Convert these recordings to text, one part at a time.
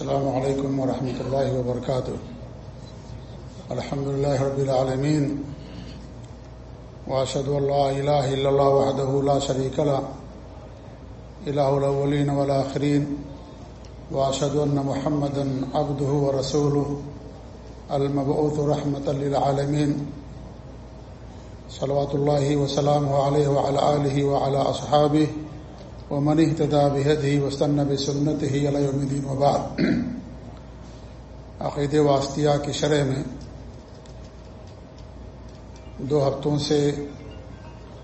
السلام علیکم ورحمۃ اللہ وبرکاتہ الحمد لله رب العالمين. واشهد ان لا اله الا الله وحده لا شريك له. اله الاولين والاخرين واشهد ان محمدا عبده ورسوله المبعوث رحمه للعالمين. صلوات الله وسلامه عليه وعلى اله وعلى اصحابه ومن اهتدى بهديه واستنى بسنته الى يوم الدين وبعد. عقید واسطیہ کی شرح میں دو ہفتوں سے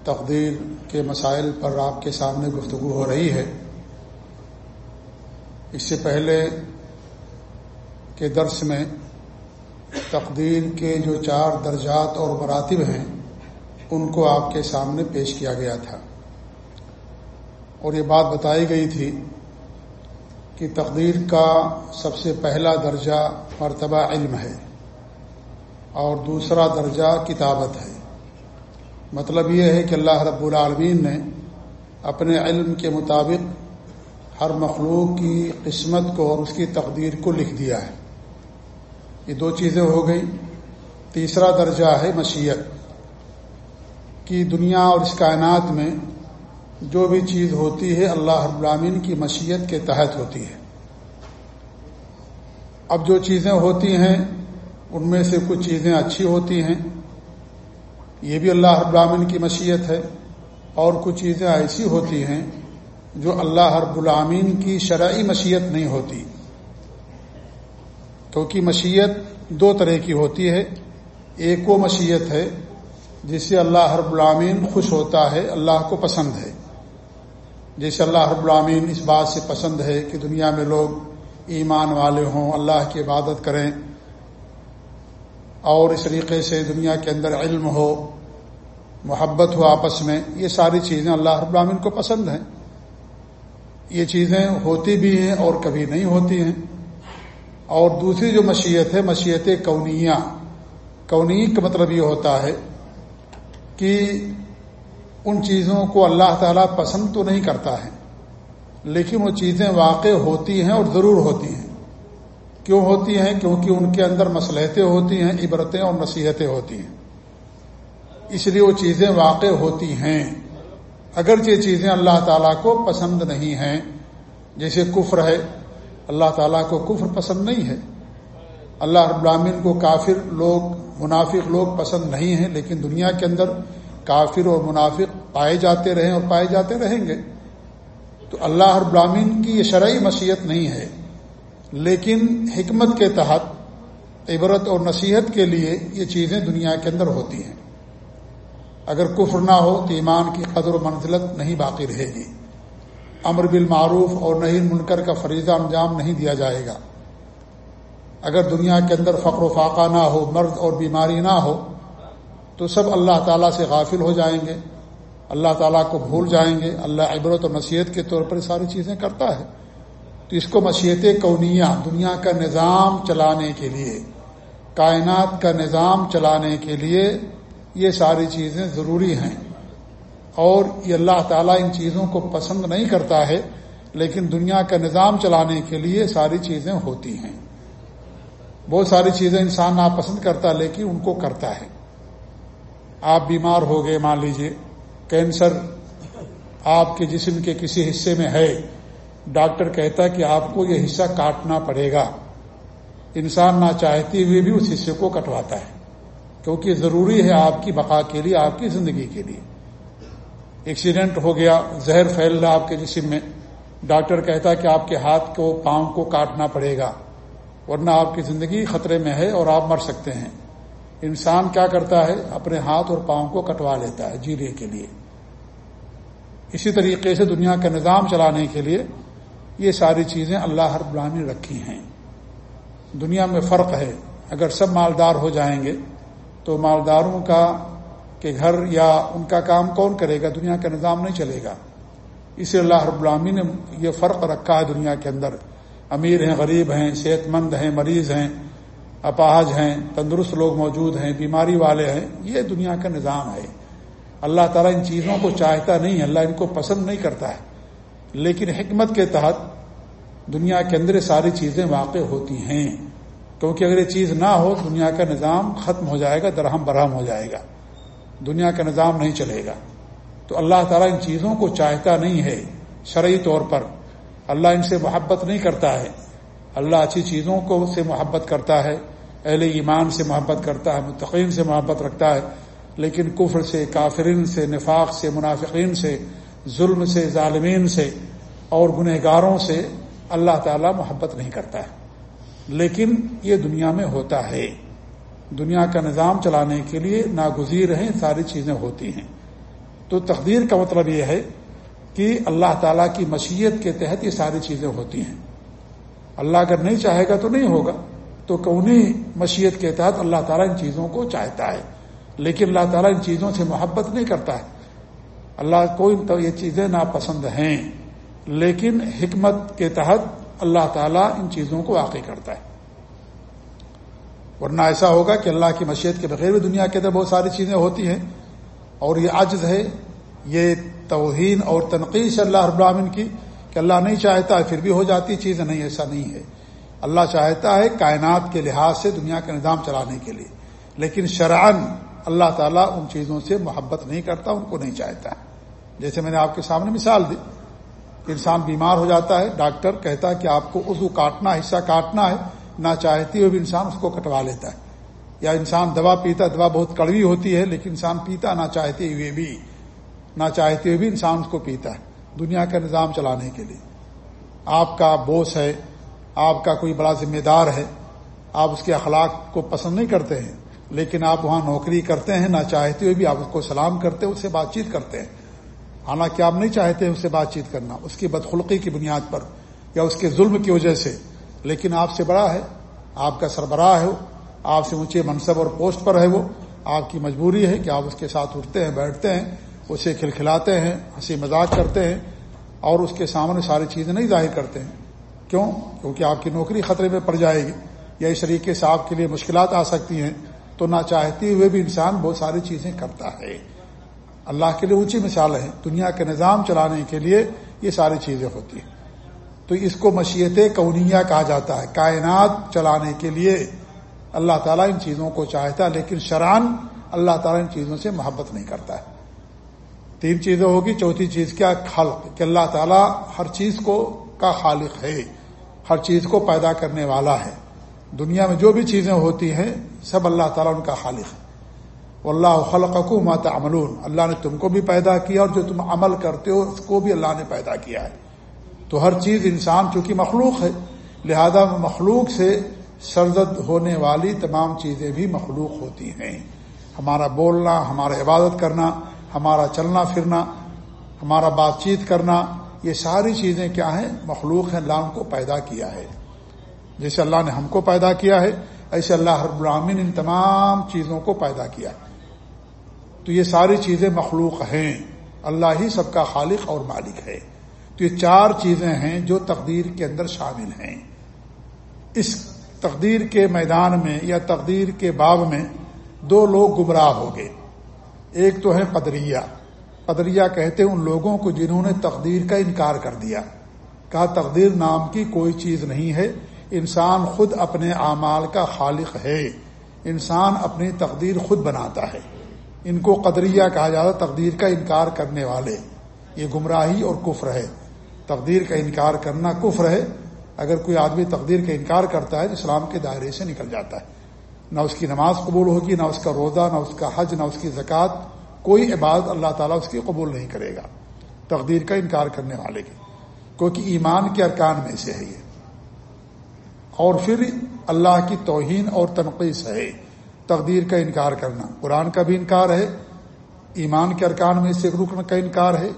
تقدیر کے مسائل پر آپ کے سامنے گفتگو ہو رہی ہے۔ اس سے پہلے کے درس میں تقدیر کے جو چار درجات اور مراتب ہیں، ان کو آپ کے سامنے پیش کیا گیا تھا۔ اور یہ بات بتائی گئی تھی کہ تقدیر کا سب سے پہلا درجہ مرتبہ علم ہے اور دوسرا درجہ کتابت ہے۔ مطلب یہ ہے کہ اللہ رب العالمین نے اپنے علم کے مطابق ہر مخلوق کی قسمت کو اور اس کی تقدیر کو لکھ دیا ہے۔ یہ دو چیزیں ہو گئی تیسرا درجہ ہے مشیت کی دنیا اور اس کائنات میں جو بھی چیز ہوتی ہے اللہ رب العالمین کی مشیت کے تحت ہوتی ہے۔ اب جو چیزیں ہوتی ہیں، ان میں سے کچھ چیزیں اچھی ہوتی ہیں، یہ بھی اللہ رب العامن کی مشیت ہے۔ اور کچھ چیزیں ایسی ہوتی ہیں جو اللہ رب العامین کی شرعی مشیت نہیں ہوتی۔ کیونکہ مشیت دو طرح کی ہوتی ہے۔ ایک وہ مشیت ہے جس سے اللہ رب العامین خوش ہوتا ہے، اللہ کو پسند ہے۔ جیسے اللہ رب العامین اس بات سے پسند ہے کہ دنیا میں لوگ ایمان والے ہوں، اللہ کی عبادت کریں۔ اور اس طریقے سے دنیا کے اندر علم ہو، محبت ہو آپس میں، یہ ساری چیزیں اللہ رب العالمین کو پسند ہیں۔ یہ چیزیں ہوتی بھی ہیں اور کبھی نہیں ہوتی ہیں۔ اور دوسری جو مشیت ہے، مشیت کونیا کونی کا مطلب یہ ہوتا ہے کہ ان چیزوں کو اللہ تعالیٰ پسند تو نہیں کرتا ہے، لیکن وہ چیزیں واقع ہوتی ہیں اور ضرور ہوتی ہیں۔ کیوں ہوتی ہیں؟ کیونکہ ان کے اندر مسلحتیں ہوتی ہیں، عبرتیں اور نصیحتیں ہوتی ہیں۔ اس لیے وہ چیزیں واقع ہوتی ہیں۔ اگرچہ یہ چیزیں اللہ تعالیٰ کو پسند نہیں ہیں، جیسے کفر ہے، اللہ تعالیٰ کو کفر پسند نہیں ہے۔ اللہ رب العالمین کو کافر لوگ، منافق لوگ پسند نہیں ہیں، لیکن دنیا کے اندر کافر اور منافق پائے جاتے رہیں اور پائے جاتے رہیں گے، تو اللہ رب العالمین کی یہ شرعی مصیت نہیں ہے۔ لیکن حکمت کے تحت، عبرت اور نصیحت کے لیے یہ چیزیں دنیا کے اندر ہوتی ہیں۔ اگر کفر نہ ہو تو ایمان کی قدر و منزلت نہیں باقی رہے گی۔ امر بالمعروف اور نہیں منکر کا فریضہ انجام نہیں دیا جائے گا۔ اگر دنیا کے اندر فقر و فاقہ نہ ہو، مرض اور بیماری نہ ہو تو سب اللہ تعالیٰ سے غافل ہو جائیں گے۔ اللہ تعالیٰ کو بھول جائیں گے۔ اللہ عبرت اور نصیحت کے طور پر ساری چیزیں کرتا ہے۔ تو اس کو مشیت کونیا دنیا کا نظام چلانے کے لیے، کائنات کا نظام چلانے کے لیے یہ ساری چیزیں ضروری ہیں۔ اور یہ اللہ تعالیٰ ان چیزوں کو پسند نہیں کرتا ہے، لیکن دنیا کا نظام چلانے کے لیے ساری چیزیں ہوتی ہیں۔ بہت ساری چیزیں انسان ناپسند کرتا لیکن ان کو کرتا ہے۔ آپ بیمار ہو گئے، مان لیجیے، کینسر آپ کے جسم کے کسی حصے میں ہے، ڈاکٹر کہتا ہے کہ آپ کو یہ حصہ کاٹنا پڑے گا۔ انسان نہ چاہتے ہوئے بھی اس حصے کو کٹواتا ہے، کیونکہ ضروری ہے آپ کی بقا کے لیے، آپ کی زندگی کے لیے۔ ایکسیڈنٹ ہو گیا، زہر پھیل رہا آپ کے جسم میں، ڈاکٹر کہتا ہے کہ آپ کے ہاتھ کو، پاؤں کو کاٹنا پڑے گا، ورنہ آپ کی زندگی خطرے میں ہے اور آپ مر سکتے ہیں۔ انسان کیا کرتا ہے؟ اپنے ہاتھ اور پاؤں کو کٹوا لیتا ہے جینے کے لیے۔ اسی طریقے سے دنیا کا نظام چلانے کے لیے یہ ساری چیزیں اللہ ہر بلانی رکھی ہیں۔ دنیا میں فرق ہے۔ اگر سب مالدار ہو جائیں گے تو مالداروں کا کہ گھر یا ان کا کام کون کرے گا؟ دنیا کا نظام نہیں چلے گا۔ اسے اللہ رب العامی نے یہ فرق رکھا ہے دنیا کے اندر۔ امیر ہیں، غریب ہیں، صحت مند ہیں، مریض ہیں۔ اپاہج ہیں، تندرست لوگ موجود ہیں، بیماری والے ہیں، یہ دنیا کا نظام ہے۔ اللہ تعالیٰ ان چیزوں کو چاہتا نہیں، اللہ ان کو پسند نہیں کرتا ہے۔ لیکن حکمت کے تحت دنیا کے اندر ساری چیزیں واقع ہوتی ہیں۔ کیونکہ اگر یہ چیز نہ ہو، دنیا کا نظام ختم ہو جائے گا، درہم برہم ہو جائے گا۔ دنیا کا نظام نہیں چلے گا۔ تو اللہ تعالیٰ ان چیزوں کو چاہتا نہیں ہے، شرعی طور پر۔ اللہ ان سے محبت نہیں کرتا ہے۔ اللہ اچھی چیزوں کو سے محبت کرتا ہے۔ اہل ایمان سے محبت کرتا ہے، متقین سے محبت رکھتا ہے، لیکن کفر سے، کافرین سے، نفاق سے، منافقین سے، ظلم سے، ظالمین سے اور گنہ گاروں سے اللہ تعالی محبت نہیں کرتا ہے۔ لیکن یہ دنیا میں ہوتا ہے۔ دنیا کا نظام چلانے کے لیے ناگزیر ہیں، ساری چیزیں ہوتی ہیں۔ تو تقدیر کا مطلب یہ ہے کہ اللہ تعالیٰ کی مشیت کے تحت یہ ساری چیزیں ہوتی ہیں۔ اللہ اگر نہیں چاہے گا تو نہیں ہوگا۔ تو کونی مشیت کے تحت اللہ تعالیٰ ان چیزوں کو چاہتا ہے۔ لیکن اللہ تعالیٰ ان چیزوں سے محبت نہیں کرتا ہے۔ اللہ کو یہ چیزیں ناپسند ہیں۔ لیکن حکمت کے تحت اللہ تعالیٰ ان چیزوں کو واقع کرتا ہے۔ ورنہ ایسا ہوگا کہ اللہ کی مشیت کے بغیر بھی دنیا کے اندر بہت ساری چیزیں ہوتی ہیں۔ اور یہ عجز ہے۔ یہ توہین اور تنقید اللہ رب العالمین کی کہ اللہ نہیں چاہتا، پھر بھی ہو جاتی چیز نہیں، ایسا نہیں ہے۔ اللہ چاہتا ہے کائنات کے لحاظ سے دنیا کا نظام چلانے کے لیے، لیکن شرعن اللہ تعالیٰ ان چیزوں سے محبت نہیں کرتا، ان کو نہیں چاہتا۔ جیسے میں نے آپ کے سامنے مثال دی، انسان بیمار ہو جاتا ہے، ڈاکٹر کہتا ہے کہ آپ کو اس کو کاٹنا، حصہ کاٹنا ہے، نہ چاہتی ہوئے بھی انسان اس کو کٹوا لیتا ہے۔ یا انسان دوا پیتا، دوا بہت کڑوی ہوتی ہے، لیکن انسان پیتا نہ چاہتے ہوئے بھی، نہ چاہتے ہوئے بھی انسان اس کو پیتا ہے۔ دنیا کا نظام چلانے کے لیے۔ آپ کا بوس ہے آپ کا کوئی بڑا ذمہ دار ہے، آپ اس کے اخلاق کو پسند نہیں کرتے ہیں، لیکن آپ وہاں نوکری کرتے ہیں، نہ چاہتے ہوئے بھی آپ اس کو سلام کرتے اس سے بات چیت کرتے ہیں۔ حالانکہ آپ نہیں چاہتے اس سے بات چیت کرنا، اس کی بدخلقی کی بنیاد پر یا اس کے ظلم کی وجہ سے۔ لیکن آپ سے بڑا ہے، آپ کا سربراہ ہے آپ سے اونچے منصب اور پوسٹ پر ہے وہ۔ آپ کی مجبوری ہے کہ آپ اس کے ساتھ اٹھتے ہیں، بیٹھتے ہیں، اسے کھلکھلاتے ہیں، ہنسی مذاق کرتے ہیں اور اس کے سامنے ساری چیزیں نہیں ظاہر کرتے ہیں۔ کیوں؟ کیونکہ آپ کی نوکری خطرے میں پڑ جائے گی یا اس طریقے سے آپ کے لیے مشکلات آ سکتی ہیں، تو نہ چاہتے ہوئے بھی انسان بہت ساری چیزیں کرتا ہے۔ اللہ کے لیے اونچی مثال ہے، دنیا کے نظام چلانے کے لیے یہ ساری چیزیں ہوتی ہیں۔ تو اس کو مشیت کونیا کہا جاتا ہے۔ کائنات چلانے کے لیے اللہ تعالیٰ ان چیزوں کو چاہتا ہے، لیکن شران اللہ تعالیٰ ان چیزوں سے محبت نہیں کرتا ہے۔ تین چیزیں ہوگی، چوتھی چیز کیا؟ خلق، کہ اللہ تعالیٰ ہر چیز کو کا خالق ہے۔ ہر چیز کو پیدا کرنے والا ہے۔ دنیا میں جو بھی چیزیں ہوتی ہیں، سب اللہ تعالیٰ ان کا خالق ہے۔ اللہ خلق کو مات اللہ نے تم کو بھی پیدا کیا اور جو تم عمل کرتے ہو، اس کو بھی اللہ نے پیدا کیا ہے۔ تو ہر چیز انسان چونکہ مخلوق ہے، لہذا مخلوق سے سرزد ہونے والی تمام چیزیں بھی مخلوق ہوتی ہیں۔ ہمارا بولنا، ہمارا عبادت کرنا، ہمارا چلنا پھرنا، ہمارا بات چیت کرنا یہ ساری چیزیں کیا ہیں؟ مخلوق ہیں، اللہ کو پیدا کیا ہے۔ جیسے اللہ نے ہم کو پیدا کیا ہے، ایسے اللہ رب العامن ان تمام چیزوں کو پیدا کیا ہے۔ تو یہ ساری چیزیں مخلوق ہیں۔ اللہ ہی سب کا خالق اور مالک ہے۔ تو یہ چار چیزیں ہیں جو تقدیر کے اندر شامل ہیں۔ اس تقدیر کے میدان میں یا تقدیر کے باب میں دو لوگ گمراہ ہو گئے۔ ایک تو ہے پدریا پدریا کہتے ان لوگوں کو جنہوں نے تقدیر کا انکار کر دیا۔ کہا، تقدیر نام کی کوئی چیز نہیں ہے۔ انسان خود اپنے اعمال کا خالق ہے۔ انسان اپنی تقدیر خود بناتا ہے۔ ان کو قدریہ کہا جاتا تقدیر کا انکار کرنے والے۔ یہ گمراہی اور کفر ہے۔ تقدیر کا انکار کرنا کفر ہے۔ اگر کوئی آدمی تقدیر کا انکار کرتا ہے تو اسلام کے دائرے سے نکل جاتا ہے۔ نہ اس کی نماز قبول ہوگی، نہ اس کا روزہ، نہ اس کا حج، نہ اس کی زکوٰۃ۔ کوئی عبادت اللہ تعالیٰ اس کی قبول نہیں کرے گا۔ تقدیر کا انکار کرنے والے کی۔ کیونکہ ایمان کے ارکان میں سے ہے یہ۔ اور پھر اللہ کی توہین اور تنقید ہے۔ تقدیر کا انکار کرنا۔ قرآن کا بھی انکار ہے۔ ایمان کے ارکان میں سے رکن کا انکار ہے۔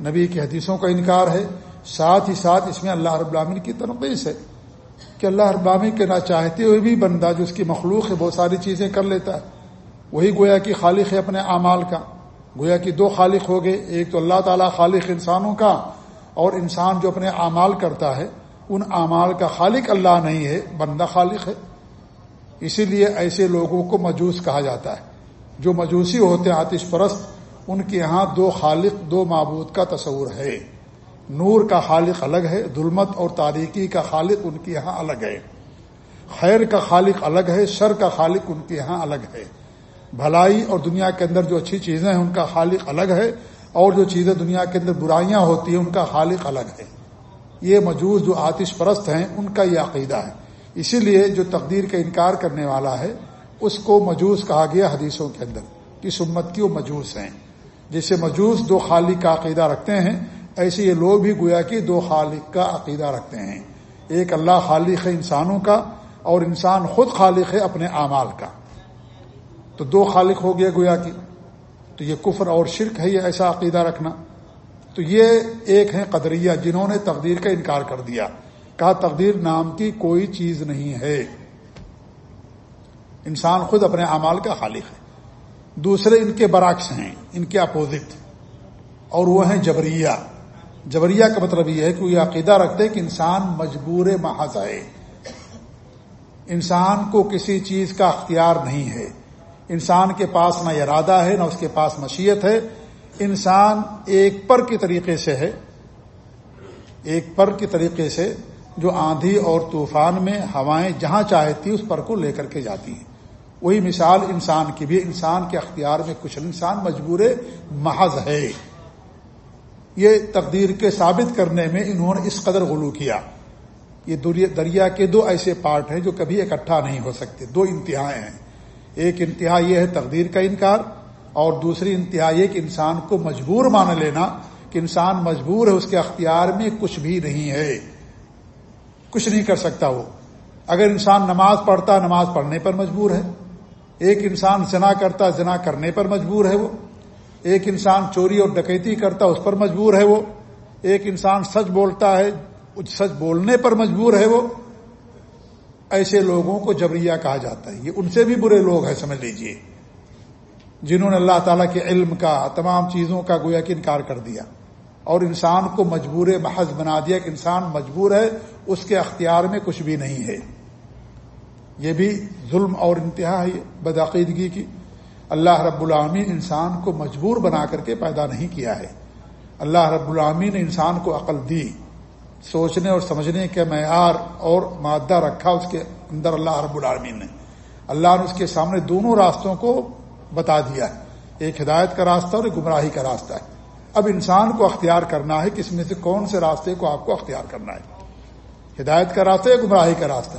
نبی کی حدیثوں کا انکار ہے۔ ساتھ ہی ساتھ اس میں اللہ رب العامن کی تنقید ہے۔ کہ اللہ رب کے نہ چاہتے ہوئے بھی بندہ جو اس کی مخلوق ہے، بہت ساری چیزیں کر لیتا ہے۔ وہی گویا کی خالق ہے اپنے اعمال کا۔ گویا کی دو خالق ہو گئے، ایک تو اللہ تعالیٰ خالق انسانوں کا اور انسان جو اپنے اعمال کرتا ہے، ان اعمال کا خالق اللہ نہیں ہے، بندہ خالق ہے۔ اسی لیے ایسے لوگوں کو مجوس کہا جاتا ہے۔ جو مجوسی ہوتے ہیں، آتش پرست، ان کے ہاں دو خالق، دو معبود کا تصور ہے۔ نور کا خالق الگ ہے، ظلمت اور تاریکی کا خالق ان کے یہاں الگ ہے۔ خیر کا خالق الگ ہے، شر کا خالق ان کے یہاں الگ ہے۔ بھلائی اور دنیا کے اندر جو اچھی چیزیں ہیں، ان کا خالق الگ ہے، اور جو چیزیں دنیا کے اندر برائیاں ہوتی ہیں، ان کا خالق الگ ہے۔ یہ مجوز جو آتش پرست ہیں، ان کا یہ عقیدہ ہے۔ اسی لیے جو تقدیر کا انکار کرنے والا ہے، اس کو مجوز کہا گیا حدیثوں کے اندر کس امت کی وہ مجوس ہیں۔ جیسے مجوس دو خالق کا عقیدہ رکھتے ہیں، ایسے یہ لوگ بھی گویا کہ دو خالق کا عقیدہ رکھتے ہیں۔ ایک اللہ خالق ہے انسانوں کا، اور انسان خود خالق ہے اپنے اعمال کا۔ تو دو خالق ہو گیا گویا کی تو یہ کفر اور شرک ہے، یہ ایسا عقیدہ رکھنا۔ تو یہ ایک ہے قدریہ جنہوں نے تقدیر کا انکار کر دیا۔ کہا تقدیر نام کی کوئی چیز نہیں ہے۔ انسان خود اپنے اعمال کا خالق ہے۔ دوسرے ان کے برعکس ہیں، ان کے اپوزٹ۔ اور وہ ہیں جبریہ۔ جبریہ کا مطلب یہ ہے کہ وہ عقیدہ رکھتے کہ انسان مجبور محض ہے۔ انسان کو کسی چیز کا اختیار نہیں ہے۔ انسان کے پاس نہ ارادہ ہے، نہ اس کے پاس مشیت ہے۔ انسان ایک پر کے طریقے سے ہے۔ ایک پر کے طریقے سے جو آندھی اور طوفان میں ہوائیں جہاں چاہتی اس پر کو لے کر کے جاتی ہیں۔ وہی مثال انسان کی بھی۔ انسان کے اختیار میں کچھ انسان مجبور محض ہے۔ یہ تقدیر کے ثابت کرنے میں انہوں نے اس قدر غلو کیا۔ یہ دریا کے دو ایسے پارٹ ہیں جو کبھی اکٹھا نہیں ہو سکتے۔ دو انتہائیں ہیں۔ ایک انتہا یہ ہے تقدیر کا انکار اور دوسری انتہا یہ کہ انسان کو مجبور مان لینا کہ انسان مجبور ہے اس کے اختیار میں کچھ بھی نہیں ہے۔ کچھ نہیں کر سکتا وہ۔ اگر انسان نماز پڑھتا، نماز پڑھنے پر مجبور ہے۔ ایک انسان زنا کرتا، زنا کرنے پر مجبور ہے وہ۔ ایک انسان چوری اور ڈکیتی کرتا، اس پر مجبور ہے وہ۔ ایک انسان سچ بولتا ہے، سچ بولنے پر مجبور ہے وہ۔ ایسے لوگوں کو جبریہ کہا جاتا ہے۔ یہ ان سے بھی برے لوگ ہیں، سمجھ لیجیے۔ جنہوں نے اللہ تعالیٰ کے علم کا، تمام چیزوں کا گویا کہ انکار کر دیا۔ اور انسان کو مجبور محض بنا دیا کہ انسان مجبور ہے، اس کے اختیار میں کچھ بھی نہیں ہے۔ یہ بھی ظلم اور انتہا ہے، بدعقیدگی کی۔ اللہ رب العامین انسان کو مجبور بنا کر کے پیدا نہیں کیا ہے۔ اللہ رب العامین نے انسان کو عقل دی۔ سوچنے اور سمجھنے کے معیار اور مادہ رکھا اس کے اندر اللہ رب العالمین نے۔ اللہ نے اس کے سامنے دونوں راستوں کو بتا دیا ہے۔ ایک ہدایت کا راستہ اور ایک گمراہی کا راستہ ہے۔ اب انسان کو اختیار کرنا ہے کس میں سے کون سے راستے کو آپ کو اختیار کرنا ہے۔ ہدایت کا راستہ یا گمراہی کا راستہ؟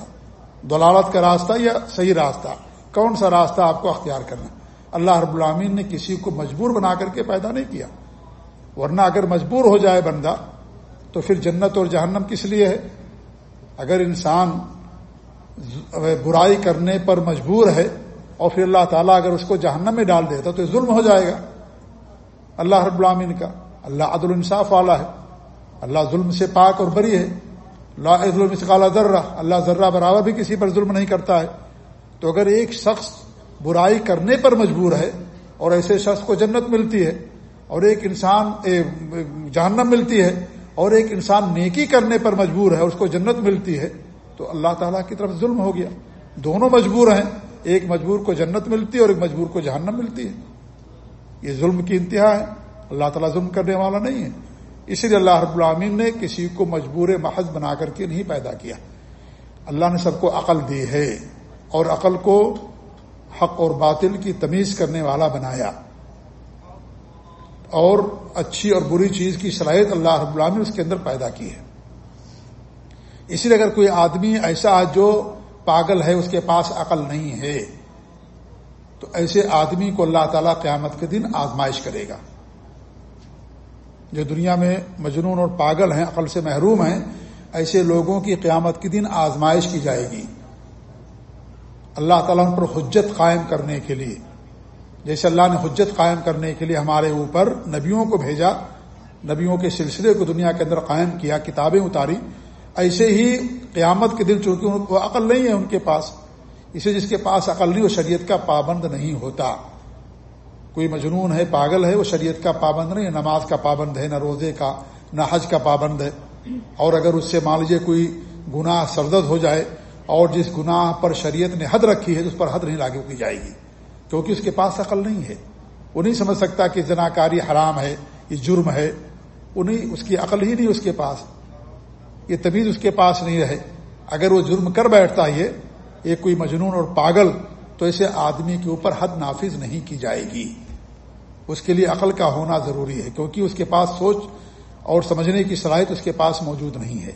دلالت کا راستہ یا صحیح راستہ؟ کون سا راستہ آپ کو اختیار کرنا اللہ رب العامین نے کسی کو مجبور بنا کر کے پیدا نہیں کیا۔ ورنہ اگر مجبور ہو جائے بندہ تو پھر جنت اور جہنم کس لیے ہے؟ اگر انسان برائی کرنے پر مجبور ہے اور پھر اللہ تعالیٰ اگر اس کو جہنم میں ڈال دیتا تو یہ ظلم ہو جائے گا۔ اللہ رب العامین کا۔ اللہ عدل انصاف والا ہے۔ اللہ ظلم سے پاک اور بری ہے۔ اللہ ظلم سے ذرہ۔ اللہ ذرہ برابر بھی کسی پر ظلم نہیں کرتا ہے۔ تو اگر ایک شخص برائی کرنے پر مجبور ہے اور ایسے شخص کو جنت ملتی ہے اور ایک انسان جہنم ملتی ہے اور ایک انسان نیکی کرنے پر مجبور ہے، اس کو جنت ملتی ہے، تو اللہ تعالیٰ کی طرف ظلم ہو گیا۔ دونوں مجبور ہیں، ایک مجبور کو جنت ملتی ہے اور ایک مجبور کو جہنم ملتی ہے۔ یہ ظلم کی انتہا ہے، اللہ تعالیٰ ظلم کرنے والا نہیں ہے۔ اسی لیے اللہ رب العامین نے کسی کو مجبور محض بنا کر کے نہیں پیدا کیا۔ اللہ نے سب کو عقل دی ہے اور عقل کو حق اور باطل کی تمیز کرنے والا بنایا۔ اور اچھی اور بری چیز کی صلاحیت اللہ رب العالمین اس کے اندر پیدا کی ہے۔ اسی لیے اگر کوئی آدمی ایسا جو پاگل ہے، اس کے پاس عقل نہیں ہے، تو ایسے آدمی کو اللہ تعالیٰ قیامت کے دن آزمائش کرے گا۔ جو دنیا میں مجنون اور پاگل ہیں، عقل سے محروم ہیں، ایسے لوگوں کی قیامت کے دن آزمائش کی جائے گی۔ اللہ تعالیٰ ان پر حجت قائم کرنے کے لیے۔ جیسے اللہ نے حجت قائم کرنے کے لیے ہمارے اوپر نبیوں کو بھیجا، نبیوں کے سلسلے کو دنیا کے اندر قائم کیا، کتابیں اتاری، ایسے ہی قیامت کے دن چونکہ وہ عقل نہیں ہے ان کے پاس، اسے جس کے پاس عقل نہیں، وہ شریعت کا پابند نہیں ہوتا۔ کوئی مجنون ہے، پاگل ہے، وہ شریعت کا پابند نہیں نماز کا پابند ہے، نہ روزے کا، نہ حج کا پابند ہے۔ اور اگر اس سے مان لیجیے کوئی گناہ سرزد ہو جائے اور جس گناہ پر شریعت نے حد رکھی ہے اس پر حد نہیں لاگو کی جائے گی۔ کیونکہ اس کے پاس عقل نہیں ہے۔ وہ نہیں سمجھ سکتا کہ زناکاری حرام ہے، یہ جرم ہے۔ انہیں اس کی عقل ہی نہیں اس کے پاس۔ یہ تمیز اس کے پاس نہیں رہے۔ اگر وہ جرم کر بیٹھتا ہے یہ کوئی مجنون اور پاگل، تو ایسے آدمی کے اوپر حد نافذ نہیں کی جائے گی۔ اس کے لیے عقل کا ہونا ضروری ہے، کیونکہ اس کے پاس سوچ اور سمجھنے کی صلاحیت اس کے پاس موجود نہیں ہے۔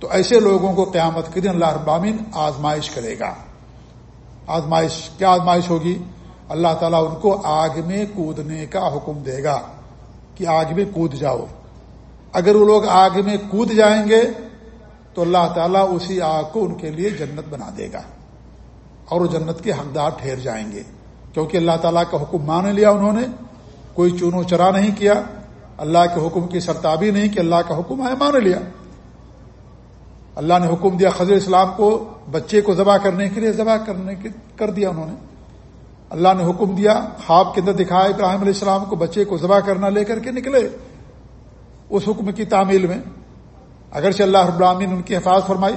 تو ایسے لوگوں کو قیامت کے دن اللہ ابامین آزمائش کرے گا۔ آزمائش، کیا آزمائش ہوگی؟ اللہ تعالیٰ ان کو آگ میں کودنے کا حکم دے گا کہ آگ میں کود جاؤ۔ اگر وہ لوگ آگ میں کود جائیں گے تو اللہ تعالیٰ اسی آگ کو ان کے لیے جنت بنا دے گا اور وہ جنت کے حقدار ٹھہر جائیں گے۔ کیونکہ اللہ تعالیٰ کا حکم مان لیا انہوں نے، کوئی چونو چرا نہیں کیا، اللہ کے حکم کی سرتابی نہیں کہ اللہ کا حکم ہے، مان لیا۔ اللہ نے حکم دیا خضر اسلام کو بچے کو ذبح کرنے کے لیے، ذبح کرنے کے کر دیا انہوں نے۔ اللہ نے حکم دیا خواب کے اندر دکھایا ابراہیم علیہ السلام کو بچے کو ذبح کرنا لے کر کے نکلے۔ اس حکم کی تعمیل میں اگرچہ اللہ ابراہین ان کی حفاظت فرمائی،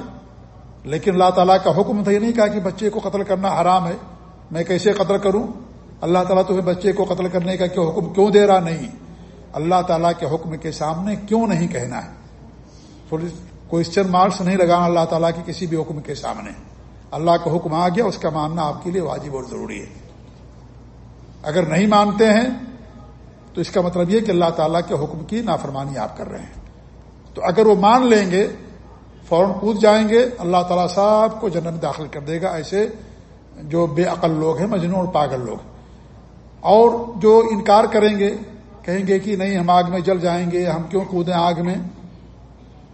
لیکن اللہ تعالیٰ کا حکم تھا یہ نہیں کہا کہ بچے کو قتل کرنا حرام ہے۔ میں کیسے قتل کروں؟ اللہ تعالیٰ تمہیں بچے کو قتل کرنے کا کیوں حکم کیوں دے رہا نہیں؟ اللہ تعالیٰ کے حکم کے سامنے کیوں نہیں کہنا ہے؟ کوشچن مارکس نہیں لگانا اللہ تعالیٰ کے کسی بھی حکم کے سامنے۔ اللہ کا حکم آ گیا، اس کا ماننا آپ کے لیے واجب اور ضروری ہے۔ اگر نہیں مانتے ہیں، تو اس کا مطلب یہ کہ اللہ تعالیٰ کے حکم کی نافرمانی آپ کر رہے ہیں۔ تو اگر وہ مان لیں گے، فوراً کود جائیں گے، اللہ تعالیٰ صاحب کو جنت داخل کر دے گا، ایسے جو بے عقل لوگ ہیں، مجنون اور پاگل لوگ۔ اور جو انکار کریں گے، کہیں گے کہ نہیں، ہم آگ میں جل جائیں گے، ہم کیوں کودیں آگ میں؟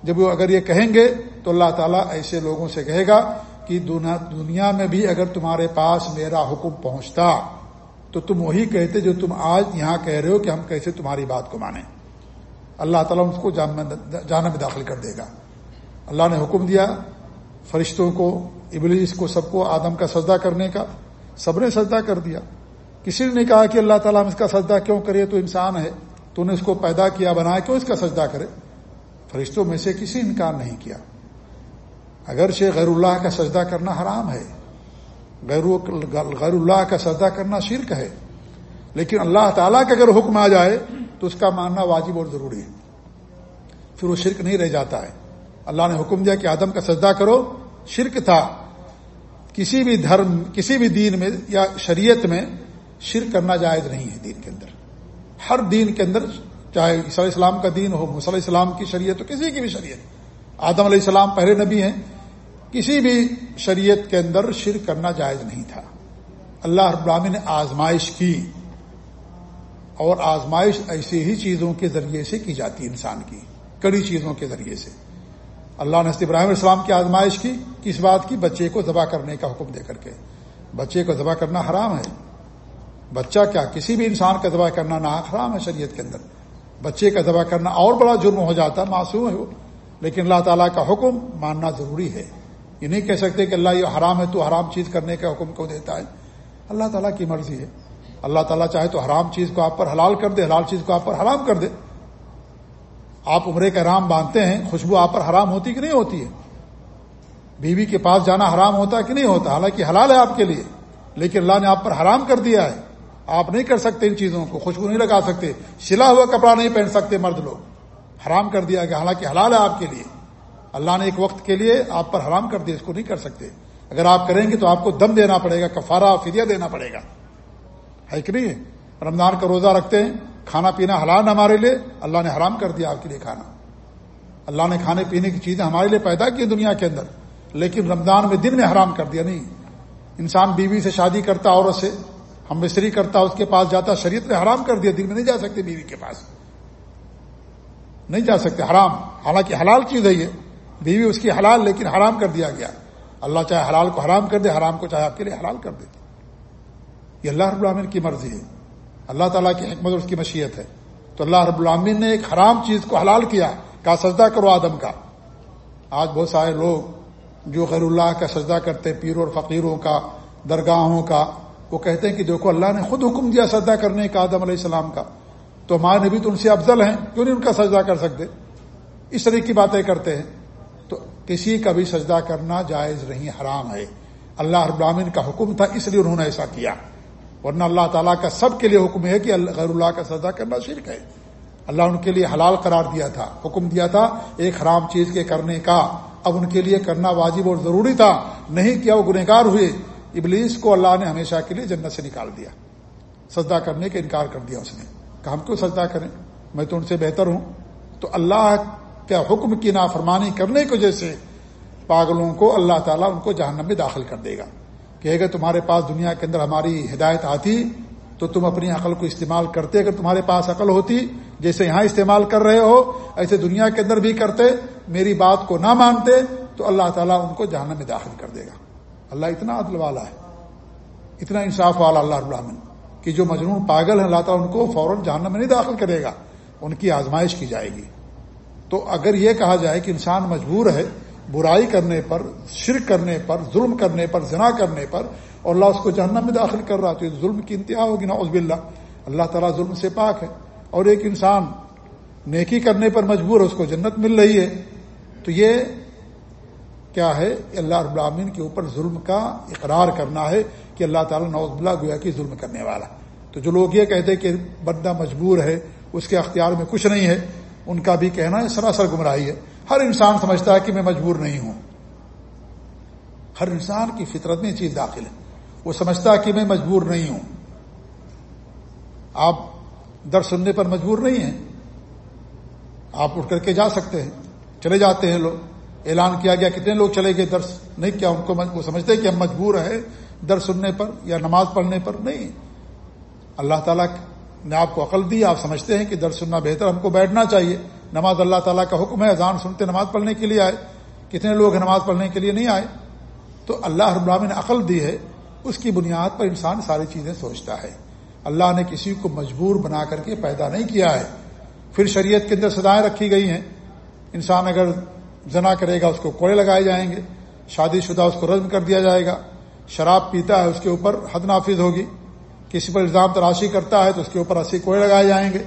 جب وہ اگر یہ کہیں گے تو اللہ تعالیٰ ایسے لوگوں سے کہے گا کہ دنیا میں بھی اگر تمہارے پاس میرا حکم پہنچتا تو تم وہی کہتے جو تم آج یہاں کہہ رہے ہو کہ ہم کیسے تمہاری بات کو مانیں۔ اللہ تعالیٰ اس کو جانا میں داخل کر دے گا۔ اللہ نے حکم دیا فرشتوں کو، ابلیس کو، سب کو آدم کا سجدہ کرنے کا۔ سب نے سجدہ کر دیا۔ کسی نے کہا کہ اللہ تعالیٰ ہم اس کا سجدہ کیوں کرے؟ تو انسان ہے۔ تو نے اس کو پیدا کیا، بنایا، کیوں اس کا سجدہ کرے؟ فرشتوں میں سے کسی انکار نہیں کیا۔ اگر شیخ غیر اللہ کا سجدہ کرنا حرام ہے، غیر اللہ کا سجدہ کرنا شرک ہے، لیکن اللہ تعالیٰ کا اگر حکم آ جائے تو اس کا ماننا واجب اور ضروری ہے۔ پھر وہ شرک نہیں رہ جاتا ہے۔ اللہ نے حکم دیا کہ آدم کا سجدہ کرو، شرک تھا۔ کسی بھی دھرم، کسی بھی دین میں یا شریعت میں شرک کرنا جائز نہیں ہے دین کے اندر۔ ہر دین کے اندر چاہے عیسی اسلام کا دین ہو مسل اسلام کی شریعت ہو، کسی کی بھی شریعت۔ آدم علیہ السلام پہلے نبی ہیں، کسی بھی شریعت کے اندر شرک کرنا جائز نہیں تھا۔ اللہ ابرامی نے آزمائش کی، اور آزمائش ایسی ہی چیزوں کے ذریعے سے کی جاتی ہے انسان کی، کڑی چیزوں کے ذریعے سے۔ اللہ نے ابراہیم السلام کی آزمائش کی، کس بات کی؟ بچے کو ذبح کرنے کا حکم دے کر کے۔ بچے کو ذبح کرنا حرام ہے۔ بچہ کیا؟ کسی بھی انسان کا ذبح کرنا نہ حرام ہے شریعت کے اندر۔ بچے کا ذبح کرنا اور بڑا جرم ہو جاتا، معصوم ہے وہ۔ لیکن اللہ تعالیٰ کا حکم ماننا ضروری ہے۔ یہ نہیں کہہ سکتے کہ اللہ یہ حرام ہے تو حرام چیز کرنے کا حکم کو دیتا ہے۔ اللہ تعالیٰ کی مرضی ہے۔ اللہ تعالیٰ چاہے تو حرام چیز کو آپ پر حلال کر دے، حلال چیز کو آپ پر حرام کر دے۔ آپ عمرے کا رام باندھتے ہیں، خوشبو آپ پر حرام ہوتی کہ نہیں ہوتی ہے؟ بیوی کے پاس جانا حرام ہوتا کہ نہیں ہوتا؟ حالانکہ حلال ہے آپ کے لیے، لیکن اللہ نے آپ پر حرام کر دیا ہے۔ آپ نہیں کر سکتے ان چیزوں کو، خوشبو نہیں لگا سکتے۔ سلا ہوا کپڑا نہیں پہن سکتے مرد لوگ۔ حرام کر دیا گیا، حالانکہ حلال ہے آپ کے لیے۔ اللہ نے ایک وقت کے لیے آپ پر حرام کر دیا، اس کو نہیں کر سکتے۔ اگر آپ کریں گے تو آپ کو دم دینا پڑے گا، کفارہ، فدیہ دینا پڑے گا۔ ہے کہ نہیں رمضان کا روزہ رکھتے ہیں، کھانا پینا حلال ہمارے لیے، اللہ نے حرام کر دیا آپ کے لیے کھانا۔ اللہ نے کھانے پینے کی چیزیں ہمارے لیے پیدا کی دنیا کے اندر، لیکن رمضان میں دن میں حرام کر دیا نہیں۔ انسان بیوی سے شادی کرتا، عورت سے ہم مستری کرتا، اس کے پاس جاتا، شریعت نے حرام کر دیا دن میں نہیں جا سکتے بیوی کے پاس۔ نہیں جا سکتے، حرام۔ حالانکہ حلال چیز ہے یہ۔ بیوی اس کی حلال لیکن حرام کر دیا گیا۔ اللہ چاہے حلال کو حرام کر دے، حرام کو چاہے آپ کے لیے حلال کر دے۔ یہ اللہ رب العالمین کی مرضی ہے۔ اللہ تعالیٰ کی حکمت اور اس کی مشیت ہے۔ تو اللہ رب العامین نے ایک حرام چیز کو حلال کیا، کہا سجدہ کرو آدم کا۔ آج بہت سارے لوگ جو غیر اللہ کا سجدہ کرتے، پیروں اور فقیروں کا، درگاہوں کا وہ کہتے ہیں کہ دیکھو اللہ نے خود حکم دیا سجدہ کرنے کا آدم علیہ السلام کا۔ تو ہمارے نبی تو ان سے افضل ہیں، کیوں نہیں ان کا سجدہ کر سکتے؟ اس طرح کی باتیں کرتے ہیں۔ تو کسی کا بھی سجدہ کرنا جائز نہیں، حرام ہے۔ اللہ رب کا حکم تھا، اس لیے انہوں نے ایسا کیا۔ ورنہ اللہ تعالیٰ کا سب کے لیے حکم ہے کہ غیر اللہ کا سجدہ کرنا شرک ہے۔ اللہ ان کے لیے حلال قرار دیا تھا، حکم دیا تھا ایک حرام چیز کے کرنے کا۔ اب ان کے لیے کرنا واجب اور ضروری تھا، نہیں کیا وہ گنہگار ہوئے۔ ابلیس کو اللہ نے ہمیشہ کے لیے جنت سے نکال دیا۔ سجدہ کرنے کا انکار کر دیا اس نے۔ کہ ہم کیوں سجدہ کریں؟ میں تو ان سے بہتر ہوں۔ تو اللہ کے حکم کی نافرمانی کرنے کی وجہ سے پاگلوں کو اللہ تعالیٰ ان کو جہنم میں داخل کر دے گا۔ کہ تمہارے پاس دنیا کے اندر ہماری ہدایت آتی تو تم اپنی عقل کو استعمال کرتے اگر تمہارے پاس عقل ہوتی، جیسے یہاں استعمال کر رہے ہو، ایسے دنیا کے اندر بھی کرتے، میری بات کو نہ مانتے تو اللہ تعالیٰ ان کو جہنم میں داخل کر دے گا۔ اللہ اتنا عدل والا ہے، اتنا انصاف والا اللہ العالمین، کہ جو مجنون پاگل ہے اللہ تعالیٰ ان کو فوراً جہنم میں نہیں داخل کرے گا، ان کی آزمائش کی جائے گی۔ تو اگر یہ کہا جائے کہ انسان مجبور ہے برائی کرنے پر، شرک کرنے پر، ظلم کرنے پر، زنا کرنے پر، اور اللہ اس کو جہنم میں داخل کر رہا، تو یہ ظلم کی انتہا ہوگی نا عزب اللہ اللہ تعالیٰ ظلم سے پاک ہے۔ اور ایک انسان نیکی کرنے پر مجبور ہے، اس کو جنت مل رہی ہے، تو یہ کیا ہے اللہ رب العالمین کے اوپر ظلم کا اقرار کرنا ہے کہ اللہ تعالیٰ نوز اللہ گویا کہ ظلم کرنے والا تو جو لوگ یہ کہتے کہ بندہ مجبور ہے، اس کے اختیار میں کچھ نہیں ہے، ان کا بھی کہنا ہے، سراسر گمراہی ہے۔ ہر انسان سمجھتا ہے کہ میں مجبور نہیں ہوں۔ ہر انسان کی فطرت میں یہ چیز داخل ہے۔ وہ سمجھتا ہے کہ میں مجبور نہیں ہوں۔ آپ در سننے پر مجبور نہیں ہیں۔ آپ اٹھ کر کے جا سکتے ہیں۔ چلے جاتے ہیں لوگ۔ اعلان کیا گیا کتنے لوگ چلے گئے درس؟ نہیں، کیا ان کو وہ سمجھتے کہ ہم مجبور ہیں در سننے پر یا نماز پڑھنے پر؟ نہیں۔ اللہ تعالیٰ نے آپ کو عقل دی، آپ سمجھتے ہیں کہ در سننا بہتر ہم کو بیٹھنا چاہیے۔ نماز اللہ تعالیٰ کا حکم ہے، اذان سنتے نماز پڑھنے کے لیے آئے۔ کتنے لوگ نماز پڑھنے کے لیے؟ نہیں آئے۔ تو اللہ رب العالمین نے عقل دی ہے، اس کی بنیاد پر انسان ساری چیزیں سوچتا ہے۔ اللہ نے کسی کو مجبور بنا کر کے پیدا نہیں کیا ہے۔ پھر شریعت کے اندر سدائیں رکھی گئی ہیں۔ انسان اگر زنا کرے گا، اس کو کوڑے لگائے جائیں گے، شادی شدہ اس کو رزم کر دیا جائے گا، شراب پیتا ہے، اس کے اوپر حد نافذ ہوگی، کسی پر الزام تراشی کرتا ہے تو اس کے اوپر اسی کوڑے لگائے جائیں گے،